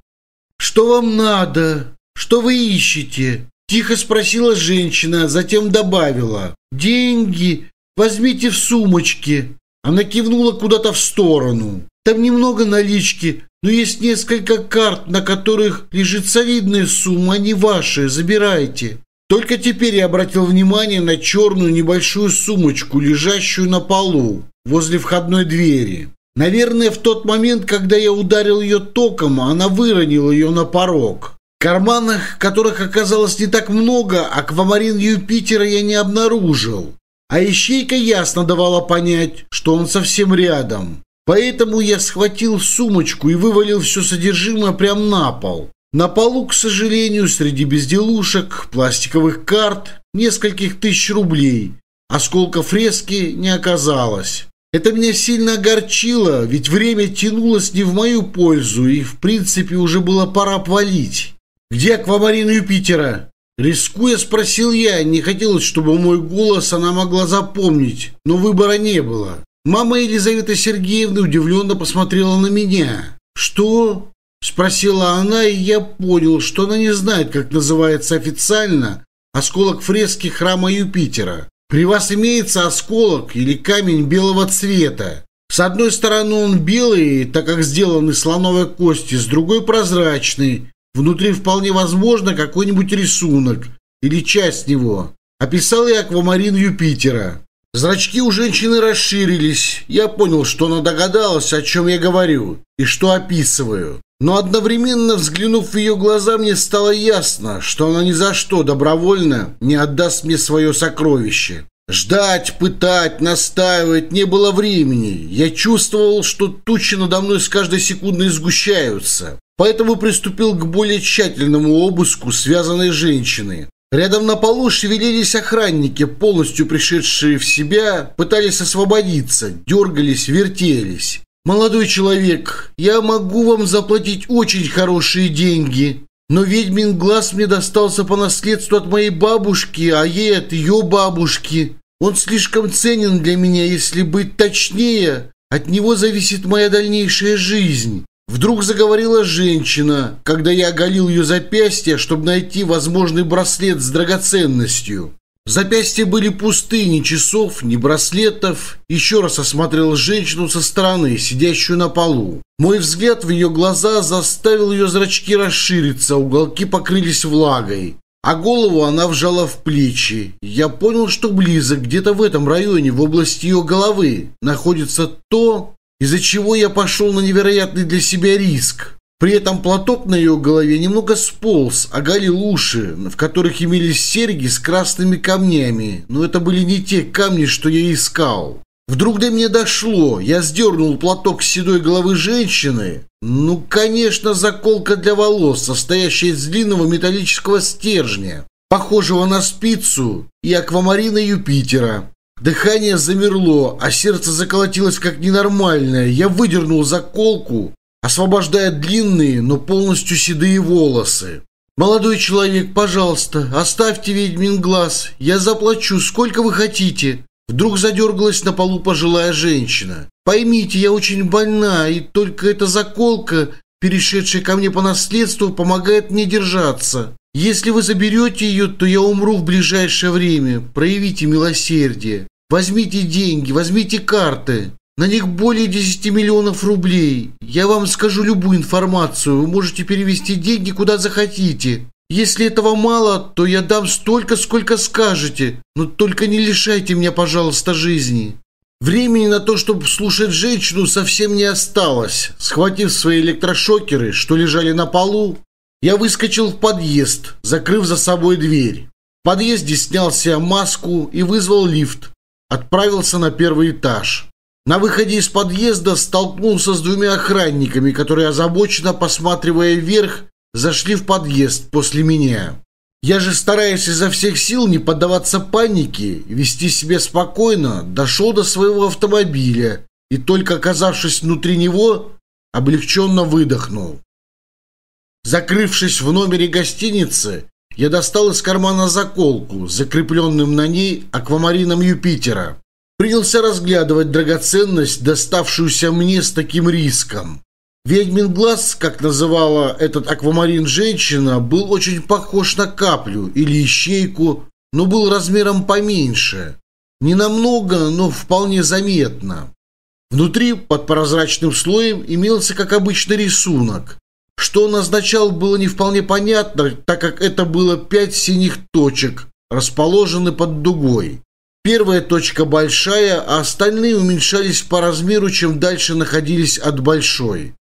«Что вам надо? Что вы ищете?» – тихо спросила женщина, а затем добавила. «Деньги возьмите в сумочке». Она кивнула куда-то в сторону. «Там немного налички, но есть несколько карт, на которых лежит солидная сумма, а они ваши, забирайте». Только теперь я обратил внимание на черную небольшую сумочку, лежащую на полу, возле входной двери. Наверное, в тот момент, когда я ударил ее током, она выронила ее на порог. В карманах, которых оказалось не так много, аквамарин Юпитера я не обнаружил. А ищейка ясно давала понять, что он совсем рядом. Поэтому я схватил сумочку и вывалил все содержимое прямо на пол. На полу, к сожалению, среди безделушек, пластиковых карт, нескольких тысяч рублей, осколка фрески не оказалось. Это меня сильно огорчило, ведь время тянулось не в мою пользу, и, в принципе, уже было пора валить. «Где аквамарин Юпитера?» Рискуя, спросил я, не хотелось, чтобы мой голос она могла запомнить, но выбора не было. Мама Елизавета Сергеевна удивленно посмотрела на меня. «Что? Спросила она, и я понял, что она не знает, как называется официально осколок фрески храма Юпитера. При вас имеется осколок или камень белого цвета. С одной стороны он белый, так как сделан из слоновой кости, с другой прозрачный. Внутри вполне возможно какой-нибудь рисунок или часть него. Описал я аквамарин Юпитера. Зрачки у женщины расширились. Я понял, что она догадалась, о чем я говорю и что описываю. Но одновременно, взглянув в ее глаза, мне стало ясно, что она ни за что добровольно не отдаст мне свое сокровище. Ждать, пытать, настаивать не было времени. Я чувствовал, что тучи надо мной с каждой секундой сгущаются. Поэтому приступил к более тщательному обыску связанной женщины. Рядом на полу шевелились охранники, полностью пришедшие в себя, пытались освободиться, дергались, вертелись. «Молодой человек, я могу вам заплатить очень хорошие деньги, но ведьмин глаз мне достался по наследству от моей бабушки, а ей от ее бабушки. Он слишком ценен для меня, если быть точнее. От него зависит моя дальнейшая жизнь». Вдруг заговорила женщина, когда я оголил ее запястье, чтобы найти возможный браслет с драгоценностью. Запястья были пусты, ни часов, ни браслетов. Еще раз осмотрел женщину со стороны, сидящую на полу. Мой взгляд в ее глаза заставил ее зрачки расшириться, уголки покрылись влагой. А голову она вжала в плечи. Я понял, что близок, где-то в этом районе, в области ее головы, находится то, из-за чего я пошел на невероятный для себя риск. При этом платок на ее голове немного сполз, а оголил уши, в которых имелись серьги с красными камнями, но это были не те камни, что я искал. Вдруг до меня дошло, я сдернул платок с седой головы женщины. Ну, конечно, заколка для волос, состоящая из длинного металлического стержня, похожего на спицу и аквамарина Юпитера. Дыхание замерло, а сердце заколотилось как ненормальное. Я выдернул заколку, Освобождая длинные, но полностью седые волосы. «Молодой человек, пожалуйста, оставьте ведьмин глаз. Я заплачу, сколько вы хотите». Вдруг задергалась на полу пожилая женщина. «Поймите, я очень больна, и только эта заколка, перешедшая ко мне по наследству, помогает мне держаться. Если вы заберете ее, то я умру в ближайшее время. Проявите милосердие. Возьмите деньги, возьмите карты». На них более 10 миллионов рублей. Я вам скажу любую информацию. Вы можете перевести деньги куда захотите. Если этого мало, то я дам столько, сколько скажете. Но только не лишайте меня, пожалуйста, жизни. Времени на то, чтобы слушать женщину, совсем не осталось. Схватив свои электрошокеры, что лежали на полу, я выскочил в подъезд, закрыв за собой дверь. В подъезде снял себе маску и вызвал лифт. Отправился на первый этаж. На выходе из подъезда столкнулся с двумя охранниками, которые, озабоченно посматривая вверх, зашли в подъезд после меня. Я же, стараясь изо всех сил не поддаваться панике, вести себя спокойно, дошел до своего автомобиля и, только оказавшись внутри него, облегченно выдохнул. Закрывшись в номере гостиницы, я достал из кармана заколку, закрепленным на ней аквамарином Юпитера принялся разглядывать драгоценность, доставшуюся мне с таким риском. Ведьмин глаз, как называла этот аквамарин женщина, был очень похож на каплю или ищейку, но был размером поменьше. Не намного, но вполне заметно. Внутри, под прозрачным слоем, имелся, как обычно, рисунок. Что он означал, было не вполне понятно, так как это было пять синих точек, расположены под дугой. Первая точка большая, а остальные уменьшались по размеру, чем дальше находились от большой.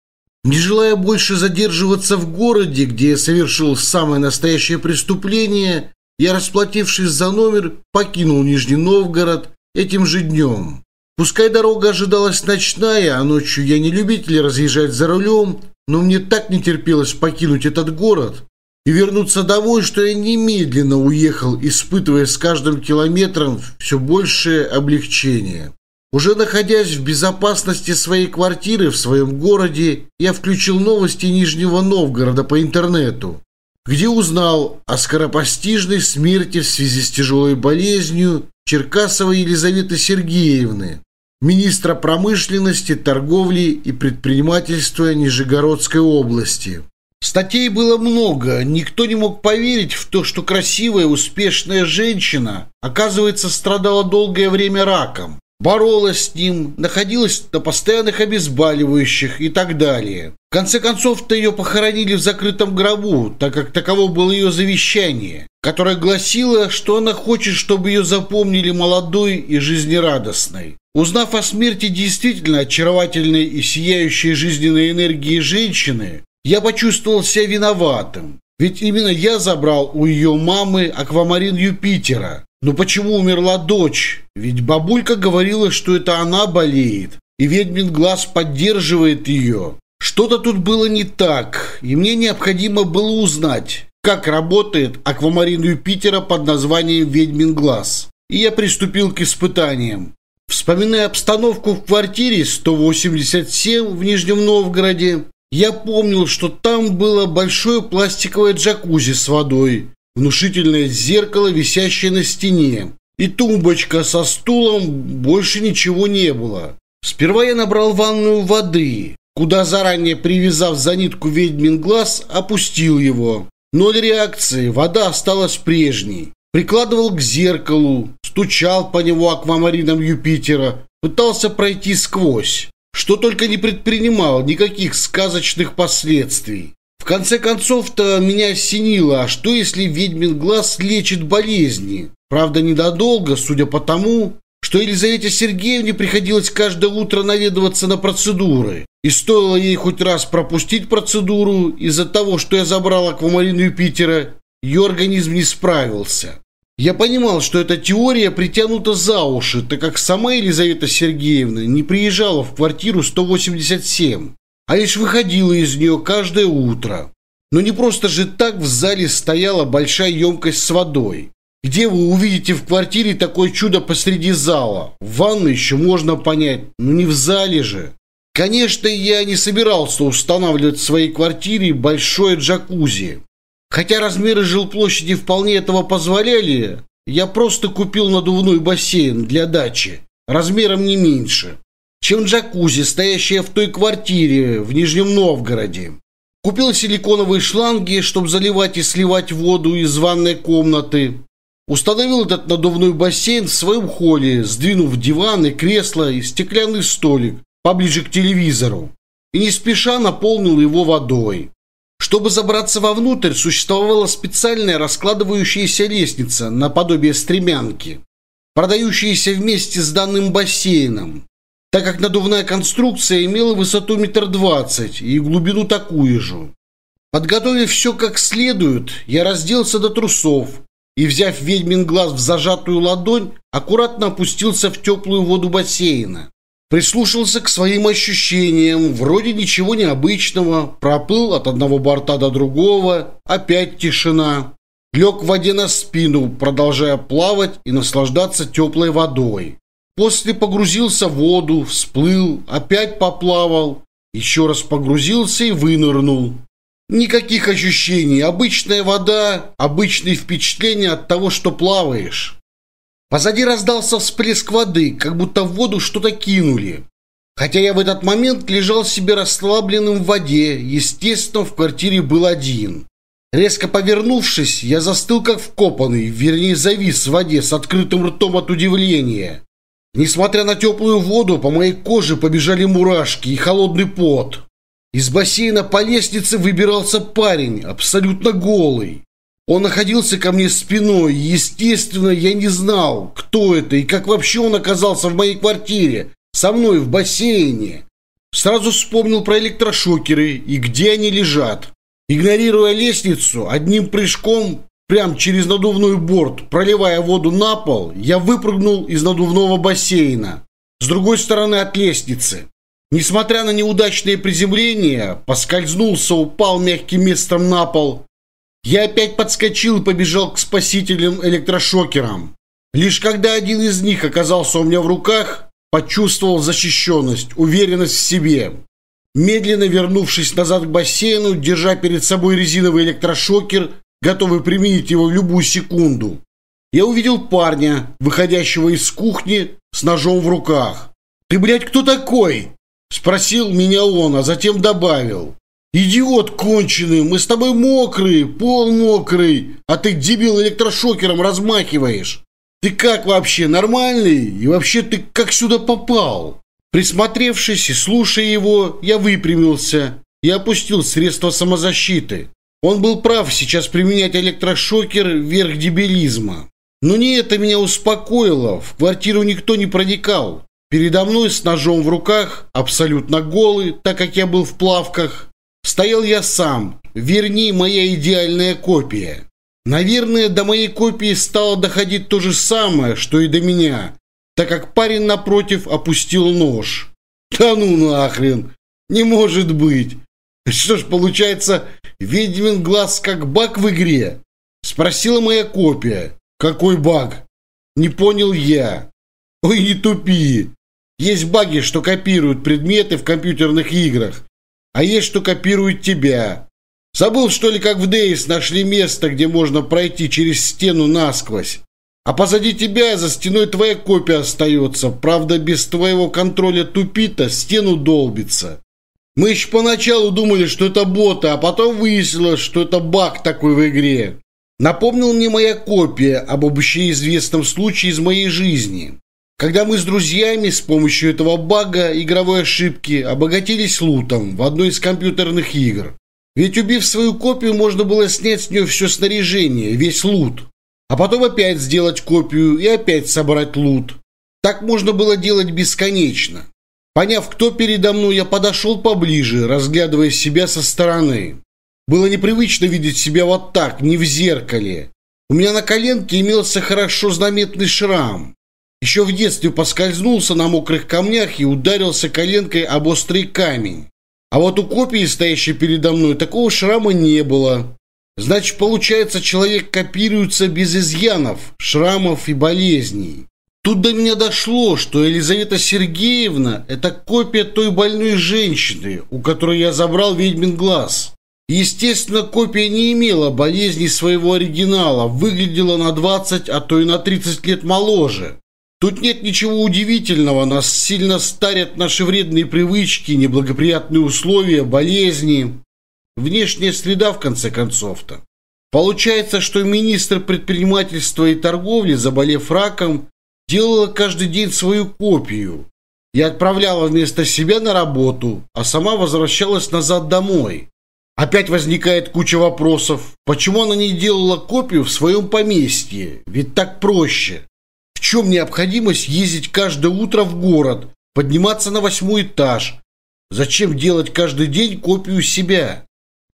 Не желая больше задерживаться в городе, где совершил самое настоящее преступление, я, расплатившись за номер, покинул Нижний Новгород этим же днем. Пускай дорога ожидалась ночная, а ночью я не любитель разъезжать за рулем, но мне так не терпелось покинуть этот город, и вернуться домой, что я немедленно уехал, испытывая с каждым километром все большее облегчение. Уже находясь в безопасности своей квартиры в своем городе, я включил новости Нижнего Новгорода по интернету, где узнал о скоропостижной смерти в связи с тяжелой болезнью Черкасовой Елизаветы Сергеевны, министра промышленности, торговли и предпринимательства Нижегородской области. Статей было много, никто не мог поверить в то, что красивая, успешная женщина, оказывается, страдала долгое время раком, боролась с ним, находилась на постоянных обезболивающих и так далее. В конце концов-то ее похоронили в закрытом гробу, так как таково было ее завещание, которое гласило, что она хочет, чтобы ее запомнили молодой и жизнерадостной. Узнав о смерти действительно очаровательной и сияющей жизненной энергии женщины, я почувствовал себя виноватым. Ведь именно я забрал у ее мамы аквамарин Юпитера. Но почему умерла дочь? Ведь бабулька говорила, что это она болеет. И ведьмин глаз поддерживает ее. Что-то тут было не так. И мне необходимо было узнать, как работает аквамарин Юпитера под названием «Ведьмин глаз». И я приступил к испытаниям. Вспоминая обстановку в квартире 187 в Нижнем Новгороде, я помнил, что там было большое пластиковое джакузи с водой, внушительное зеркало, висящее на стене, и тумбочка со стулом, больше ничего не было. Сперва я набрал ванную воды, куда заранее привязав за нитку ведьмин глаз, опустил его. Ноль реакции, вода осталась прежней. Прикладывал к зеркалу, стучал по него аквамарином Юпитера, пытался пройти сквозь что только не предпринимал никаких сказочных последствий. В конце концов-то меня осенило, а что если ведьмин глаз лечит болезни? Правда, недолго, судя по тому, что Елизавете Сергеевне приходилось каждое утро наведываться на процедуры. И стоило ей хоть раз пропустить процедуру, из-за того, что я забрал аквамарин Юпитера, ее организм не справился. Я понимал, что эта теория притянута за уши, так как сама Елизавета Сергеевна не приезжала в квартиру 187, а лишь выходила из нее каждое утро. Но не просто же так в зале стояла большая емкость с водой. Где вы увидите в квартире такое чудо посреди зала? В ванной еще можно понять, но не в зале же. Конечно, я не собирался устанавливать в своей квартире большое джакузи, Хотя размеры жилплощади вполне этого позволяли, я просто купил надувной бассейн для дачи, размером не меньше, чем джакузи, стоящая в той квартире в Нижнем Новгороде. Купил силиконовые шланги, чтобы заливать и сливать воду из ванной комнаты. Установил этот надувной бассейн в своем холле, сдвинув диван и кресло и стеклянный столик поближе к телевизору и не спеша наполнил его водой. Чтобы забраться вовнутрь, существовала специальная раскладывающаяся лестница, наподобие стремянки, продающаяся вместе с данным бассейном, так как надувная конструкция имела высоту метр двадцать и глубину такую же. Подготовив все как следует, я разделся до трусов и, взяв ведьмин глаз в зажатую ладонь, аккуратно опустился в теплую воду бассейна. Прислушался к своим ощущениям, вроде ничего необычного, проплыл от одного борта до другого, опять тишина. Лег в воде на спину, продолжая плавать и наслаждаться теплой водой. После погрузился в воду, всплыл, опять поплавал, еще раз погрузился и вынырнул. Никаких ощущений, обычная вода, обычные впечатления от того, что плаваешь. Позади раздался всплеск воды, как будто в воду что-то кинули. Хотя я в этот момент лежал себе расслабленным в воде, естественно, в квартире был один. Резко повернувшись, я застыл как вкопанный, вернее завис в воде с открытым ртом от удивления. Несмотря на теплую воду, по моей коже побежали мурашки и холодный пот. Из бассейна по лестнице выбирался парень, абсолютно голый. Он находился ко мне спиной, естественно, я не знал, кто это и как вообще он оказался в моей квартире, со мной в бассейне. Сразу вспомнил про электрошокеры и где они лежат. Игнорируя лестницу, одним прыжком, прям через надувной борт, проливая воду на пол, я выпрыгнул из надувного бассейна, с другой стороны от лестницы. Несмотря на неудачное приземление, поскользнулся, упал мягким местом на пол – я опять подскочил и побежал к спасителям электрошокерам. Лишь когда один из них оказался у меня в руках, почувствовал защищенность, уверенность в себе. Медленно вернувшись назад к бассейну, держа перед собой резиновый электрошокер, готовый применить его в любую секунду, я увидел парня, выходящего из кухни с ножом в руках. «Ты, блядь, кто такой?» – спросил меня он, а затем добавил. «Идиот конченый, мы с тобой мокрые, пол мокрый, а ты, дебил, электрошокером размахиваешь. Ты как вообще, нормальный? И вообще ты как сюда попал?» Присмотревшись и слушая его, я выпрямился и опустил средства самозащиты. Он был прав сейчас применять электрошокер вверх дебилизма. Но не это меня успокоило, в квартиру никто не проникал. Передо мной с ножом в руках, абсолютно голый, так как я был в плавках, стоял я сам, верни моя идеальная копия. Наверное, до моей копии стало доходить то же самое, что и до меня, так как парень напротив опустил нож. Да ну нахрен, не может быть. Что ж, получается, ведьмин глаз как баг в игре? Спросила моя копия. Какой баг? Не понял я. Ой, не тупи. Есть баги, что копируют предметы в компьютерных играх. А есть что копирует тебя. Забыл, что ли, как в Дейс нашли место, где можно пройти через стену насквозь? А позади тебя за стеной твоя копия остается. Правда, без твоего контроля тупита стену долбится. Мы еще поначалу думали, что это боты, а потом выяснилось, что это баг такой в игре. Напомнил мне моя копия об общеизвестном случае из моей жизни. Когда мы с друзьями с помощью этого бага игровой ошибки обогатились лутом в одной из компьютерных игр. Ведь убив свою копию, можно было снять с нее все снаряжение, весь лут. А потом опять сделать копию и опять собрать лут. Так можно было делать бесконечно. Поняв, кто передо мной, я подошел поближе, разглядывая себя со стороны. Было непривычно видеть себя вот так, не в зеркале. У меня на коленке имелся хорошо заметный шрам. Еще в детстве поскользнулся на мокрых камнях и ударился коленкой об острый камень. А вот у копии, стоящей передо мной, такого шрама не было. Значит, получается, человек копируется без изъянов, шрамов и болезней. Тут до меня дошло, что Елизавета Сергеевна – это копия той больной женщины, у которой я забрал ведьмин глаз. Естественно, копия не имела болезней своего оригинала, выглядела на 20, а то и на 30 лет моложе. Тут нет ничего удивительного, нас сильно старят наши вредные привычки, неблагоприятные условия, болезни. Внешняя среда, в конце концов-то. Получается, что министр предпринимательства и торговли, заболев раком, делала каждый день свою копию и отправляла вместо себя на работу, а сама возвращалась назад домой. Опять возникает куча вопросов. Почему она не делала копию в своем поместье? Ведь так проще. В чем необходимость ездить каждое утро в город, подниматься на восьмой этаж? Зачем делать каждый день копию себя?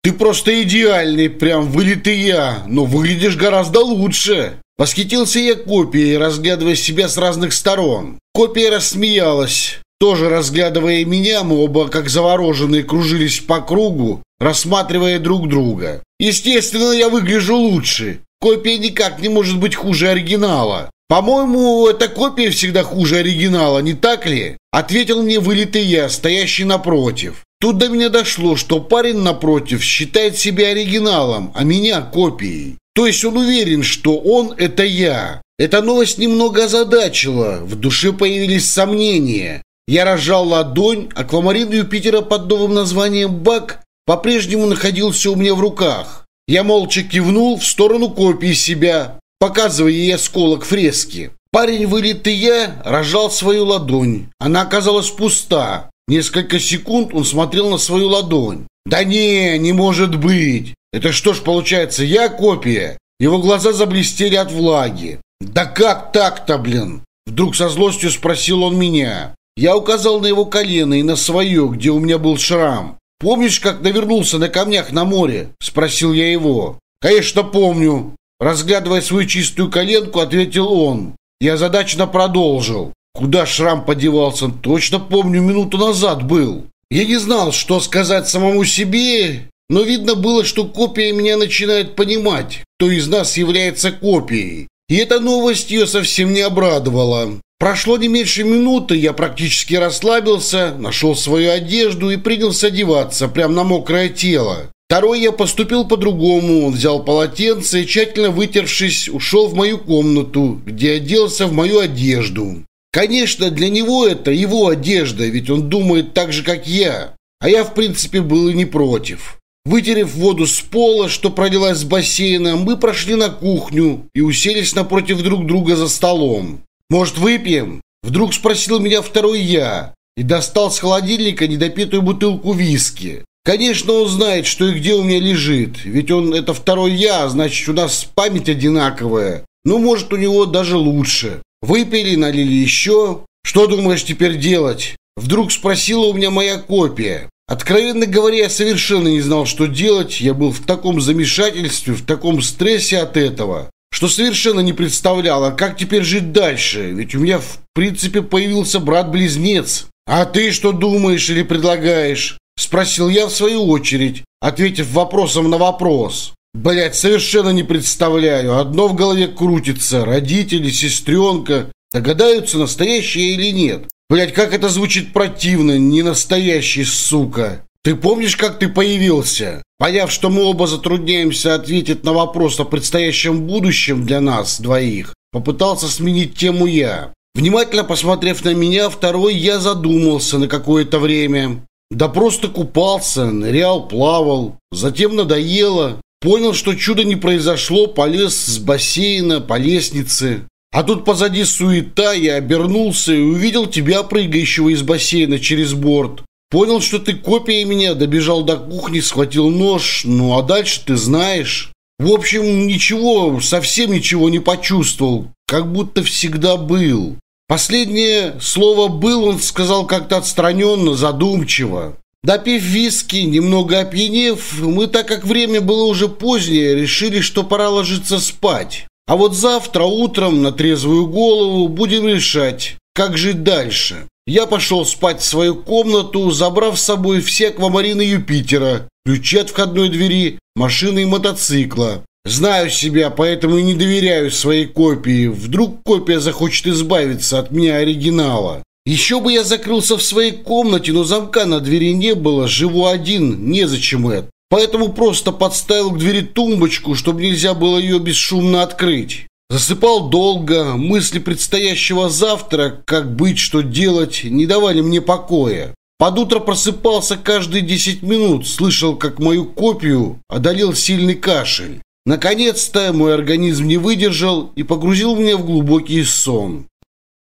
Ты просто идеальный, прям вылитый я, но выглядишь гораздо лучше. Восхитился я копией, разглядывая себя с разных сторон. Копия рассмеялась. Тоже разглядывая меня, мы оба, как завороженные, кружились по кругу, рассматривая друг друга. Естественно, я выгляжу лучше. Копия никак не может быть хуже оригинала. По-моему, эта копия всегда хуже оригинала, не так ли? Ответил мне вылитый я, стоящий напротив. Тут до меня дошло, что парень напротив считает себя оригиналом, а меня копией. То есть он уверен, что он – это я. Эта новость немного озадачила, в душе появились сомнения. Я разжал ладонь, аквамарин Юпитера под новым названием «Бак» по-прежнему находился у меня в руках. Я молча кивнул в сторону копии себя, показывая ей осколок фрески. Парень, вылитые, рожал свою ладонь. Она оказалась пуста. Несколько секунд он смотрел на свою ладонь. «Да не, не может быть! Это что ж получается, я копия?» Его глаза заблестели от влаги. «Да как так-то, блин?» Вдруг со злостью спросил он меня. Я указал на его колено и на свое, где у меня был шрам. «Помнишь, как навернулся на камнях на море?» Спросил я его. «Конечно помню. Разглядывая свою чистую коленку, ответил он. Я задачно продолжил. Куда шрам подевался, точно помню, минуту назад был. Я не знал, что сказать самому себе, но видно было, что копия меня начинает понимать, кто из нас является копией. И эта новость ее совсем не обрадовала. Прошло не меньше минуты, я практически расслабился, нашел свою одежду и принялся одеваться прямо на мокрое тело. Второй я поступил по-другому. Он Взял полотенце и, тщательно вытершись, ушел в мою комнату, где оделся в мою одежду. Конечно, для него это его одежда, ведь он думает так же, как я. А я, в принципе, был и не против. Вытерев воду с пола, что пролилась с бассейна, мы прошли на кухню и уселись напротив друг друга за столом. «Может, выпьем?» Вдруг спросил меня второй я и достал с холодильника недопитую бутылку виски. Конечно, он знает, что и где у меня лежит, ведь он это второй я, значит, у нас память одинаковая. Ну, может, у него даже лучше. Выпили, налили еще. Что думаешь теперь делать? Вдруг спросила у меня моя копия. Откровенно говоря, я совершенно не знал, что делать. Я был в таком замешательстве, в таком стрессе от этого, что совершенно не представлял, а как теперь жить дальше? Ведь у меня, в принципе, появился брат-близнец. А ты что думаешь или предлагаешь? Спросил я в свою очередь, ответив вопросом на вопрос. Блять, совершенно не представляю. Одно в голове крутится. Родители, сестренка. Догадаются, настоящие или нет. Блять, как это звучит противно. Не настоящий, сука. Ты помнишь, как ты появился? Поняв, что мы оба затрудняемся ответить на вопрос о предстоящем будущем для нас двоих, попытался сменить тему я. Внимательно посмотрев на меня, второй я задумался на какое-то время. Да просто купался, нырял, плавал. Затем надоело. Понял, что чудо не произошло, полез с бассейна по лестнице. А тут позади суета, я обернулся и увидел тебя, прыгающего из бассейна через борт. Понял, что ты копия меня, добежал до кухни, схватил нож, ну а дальше ты знаешь. В общем, ничего, совсем ничего не почувствовал, как будто всегда был. Последнее слово «был» он сказал как-то отстраненно, задумчиво. Допив виски, немного опьянев, мы, так как время было уже позднее, решили, что пора ложиться спать. А вот завтра утром на трезвую голову будем решать, как жить дальше. Я пошел спать в свою комнату, забрав с собой все аквамарины Юпитера, ключи от входной двери, машины и мотоцикла. Знаю себя, поэтому и не доверяю своей копии. Вдруг копия захочет избавиться от меня оригинала. Еще бы я закрылся в своей комнате, но замка на двери не было. Живу один, незачем это. Поэтому просто подставил к двери тумбочку, чтобы нельзя было ее бесшумно открыть. Засыпал долго, мысли предстоящего завтра, как быть, что делать, не давали мне покоя. Под утро просыпался каждые 10 минут, слышал, как мою копию одолел сильный кашель. Наконец-то мой организм не выдержал и погрузил меня в глубокий сон.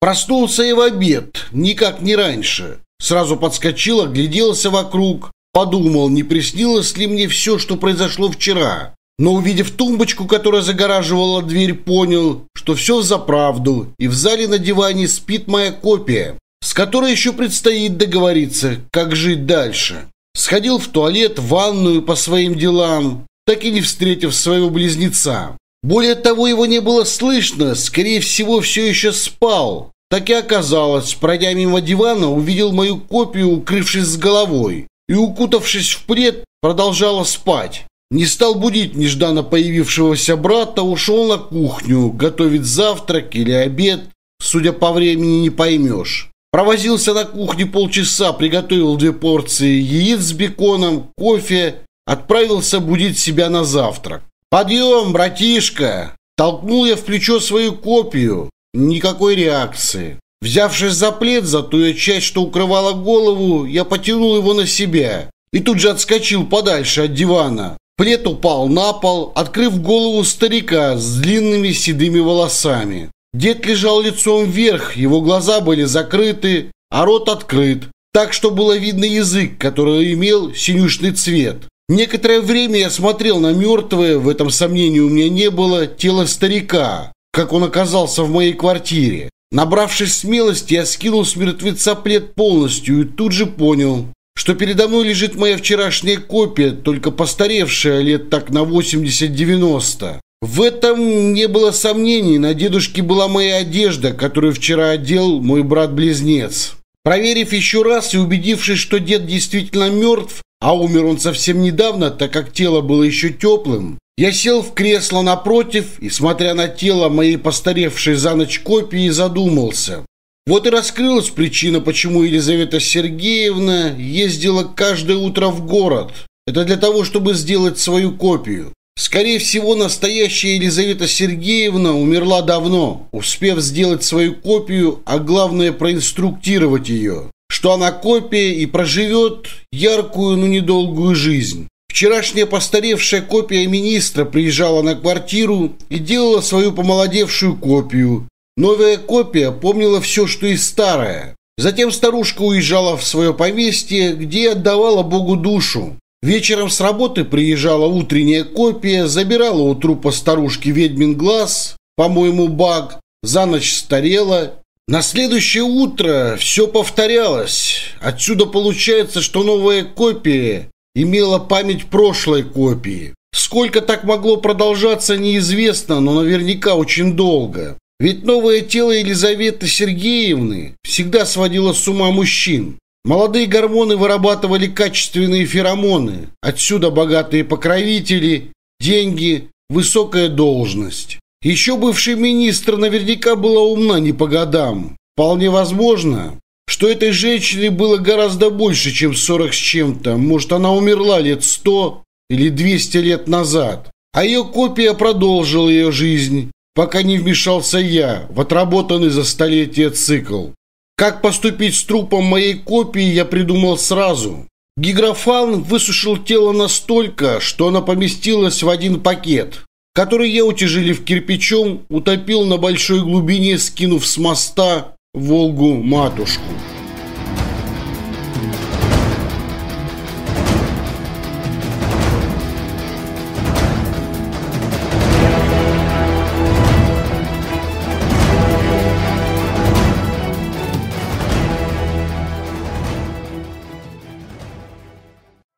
Проснулся я в обед, никак не раньше. Сразу подскочил, огляделся вокруг, подумал, не приснилось ли мне все, что произошло вчера. Но увидев тумбочку, которая загораживала дверь, понял, что все за правду и в зале на диване спит моя копия, с которой еще предстоит договориться, как жить дальше. Сходил в туалет, в ванную по своим делам, так и не встретив своего близнеца. Более того, его не было слышно, скорее всего, все еще спал. Так и оказалось, пройдя мимо дивана, увидел мою копию, укрывшись с головой, и, укутавшись в плед, продолжала спать. Не стал будить нежданно появившегося брата, ушел на кухню, готовить завтрак или обед, судя по времени, не поймешь. Провозился на кухне полчаса, приготовил две порции яиц с беконом, кофе отправился будить себя на завтрак. «Подъем, братишка!» Толкнул я в плечо свою копию. Никакой реакции. Взявшись за плед, за ту часть, что укрывала голову, я потянул его на себя и тут же отскочил подальше от дивана. Плед упал на пол, открыв голову старика с длинными седыми волосами. Дед лежал лицом вверх, его глаза были закрыты, а рот открыт, так что было видно язык, который имел синюшный цвет. Некоторое время я смотрел на мертвое, в этом сомнении у меня не было, тело старика, как он оказался в моей квартире. Набравшись смелости, я скинул с мертвеца плед полностью и тут же понял, что передо мной лежит моя вчерашняя копия, только постаревшая лет так на 80-90. В этом не было сомнений, на дедушке была моя одежда, которую вчера одел мой брат-близнец. Проверив еще раз и убедившись, что дед действительно мертв, а умер он совсем недавно, так как тело было еще теплым. Я сел в кресло напротив и, смотря на тело моей постаревшей за ночь копии, задумался. Вот и раскрылась причина, почему Елизавета Сергеевна ездила каждое утро в город. Это для того, чтобы сделать свою копию. Скорее всего, настоящая Елизавета Сергеевна умерла давно, успев сделать свою копию, а главное проинструктировать ее что она копия и проживет яркую, но недолгую жизнь. Вчерашняя постаревшая копия министра приезжала на квартиру и делала свою помолодевшую копию. Новая копия помнила все, что и старая. Затем старушка уезжала в свое поместье, где отдавала Богу душу. Вечером с работы приезжала утренняя копия, забирала у трупа старушки ведьмин глаз, по-моему, баг, за ночь старела на следующее утро все повторялось. Отсюда получается, что новая копия имела память прошлой копии. Сколько так могло продолжаться, неизвестно, но наверняка очень долго. Ведь новое тело Елизаветы Сергеевны всегда сводило с ума мужчин. Молодые гормоны вырабатывали качественные феромоны. Отсюда богатые покровители, деньги, высокая должность. Еще бывший министр наверняка была умна не по годам. Вполне возможно, что этой женщине было гораздо больше, чем 40 с чем-то. Может, она умерла лет 100 или 200 лет назад. А ее копия продолжила ее жизнь, пока не вмешался я в отработанный за столетия цикл. Как поступить с трупом моей копии, я придумал сразу. Гиграфан высушил тело настолько, что она поместилась в один пакет который я утяжелив кирпичом, утопил на большой глубине, скинув с моста Волгу-матушку.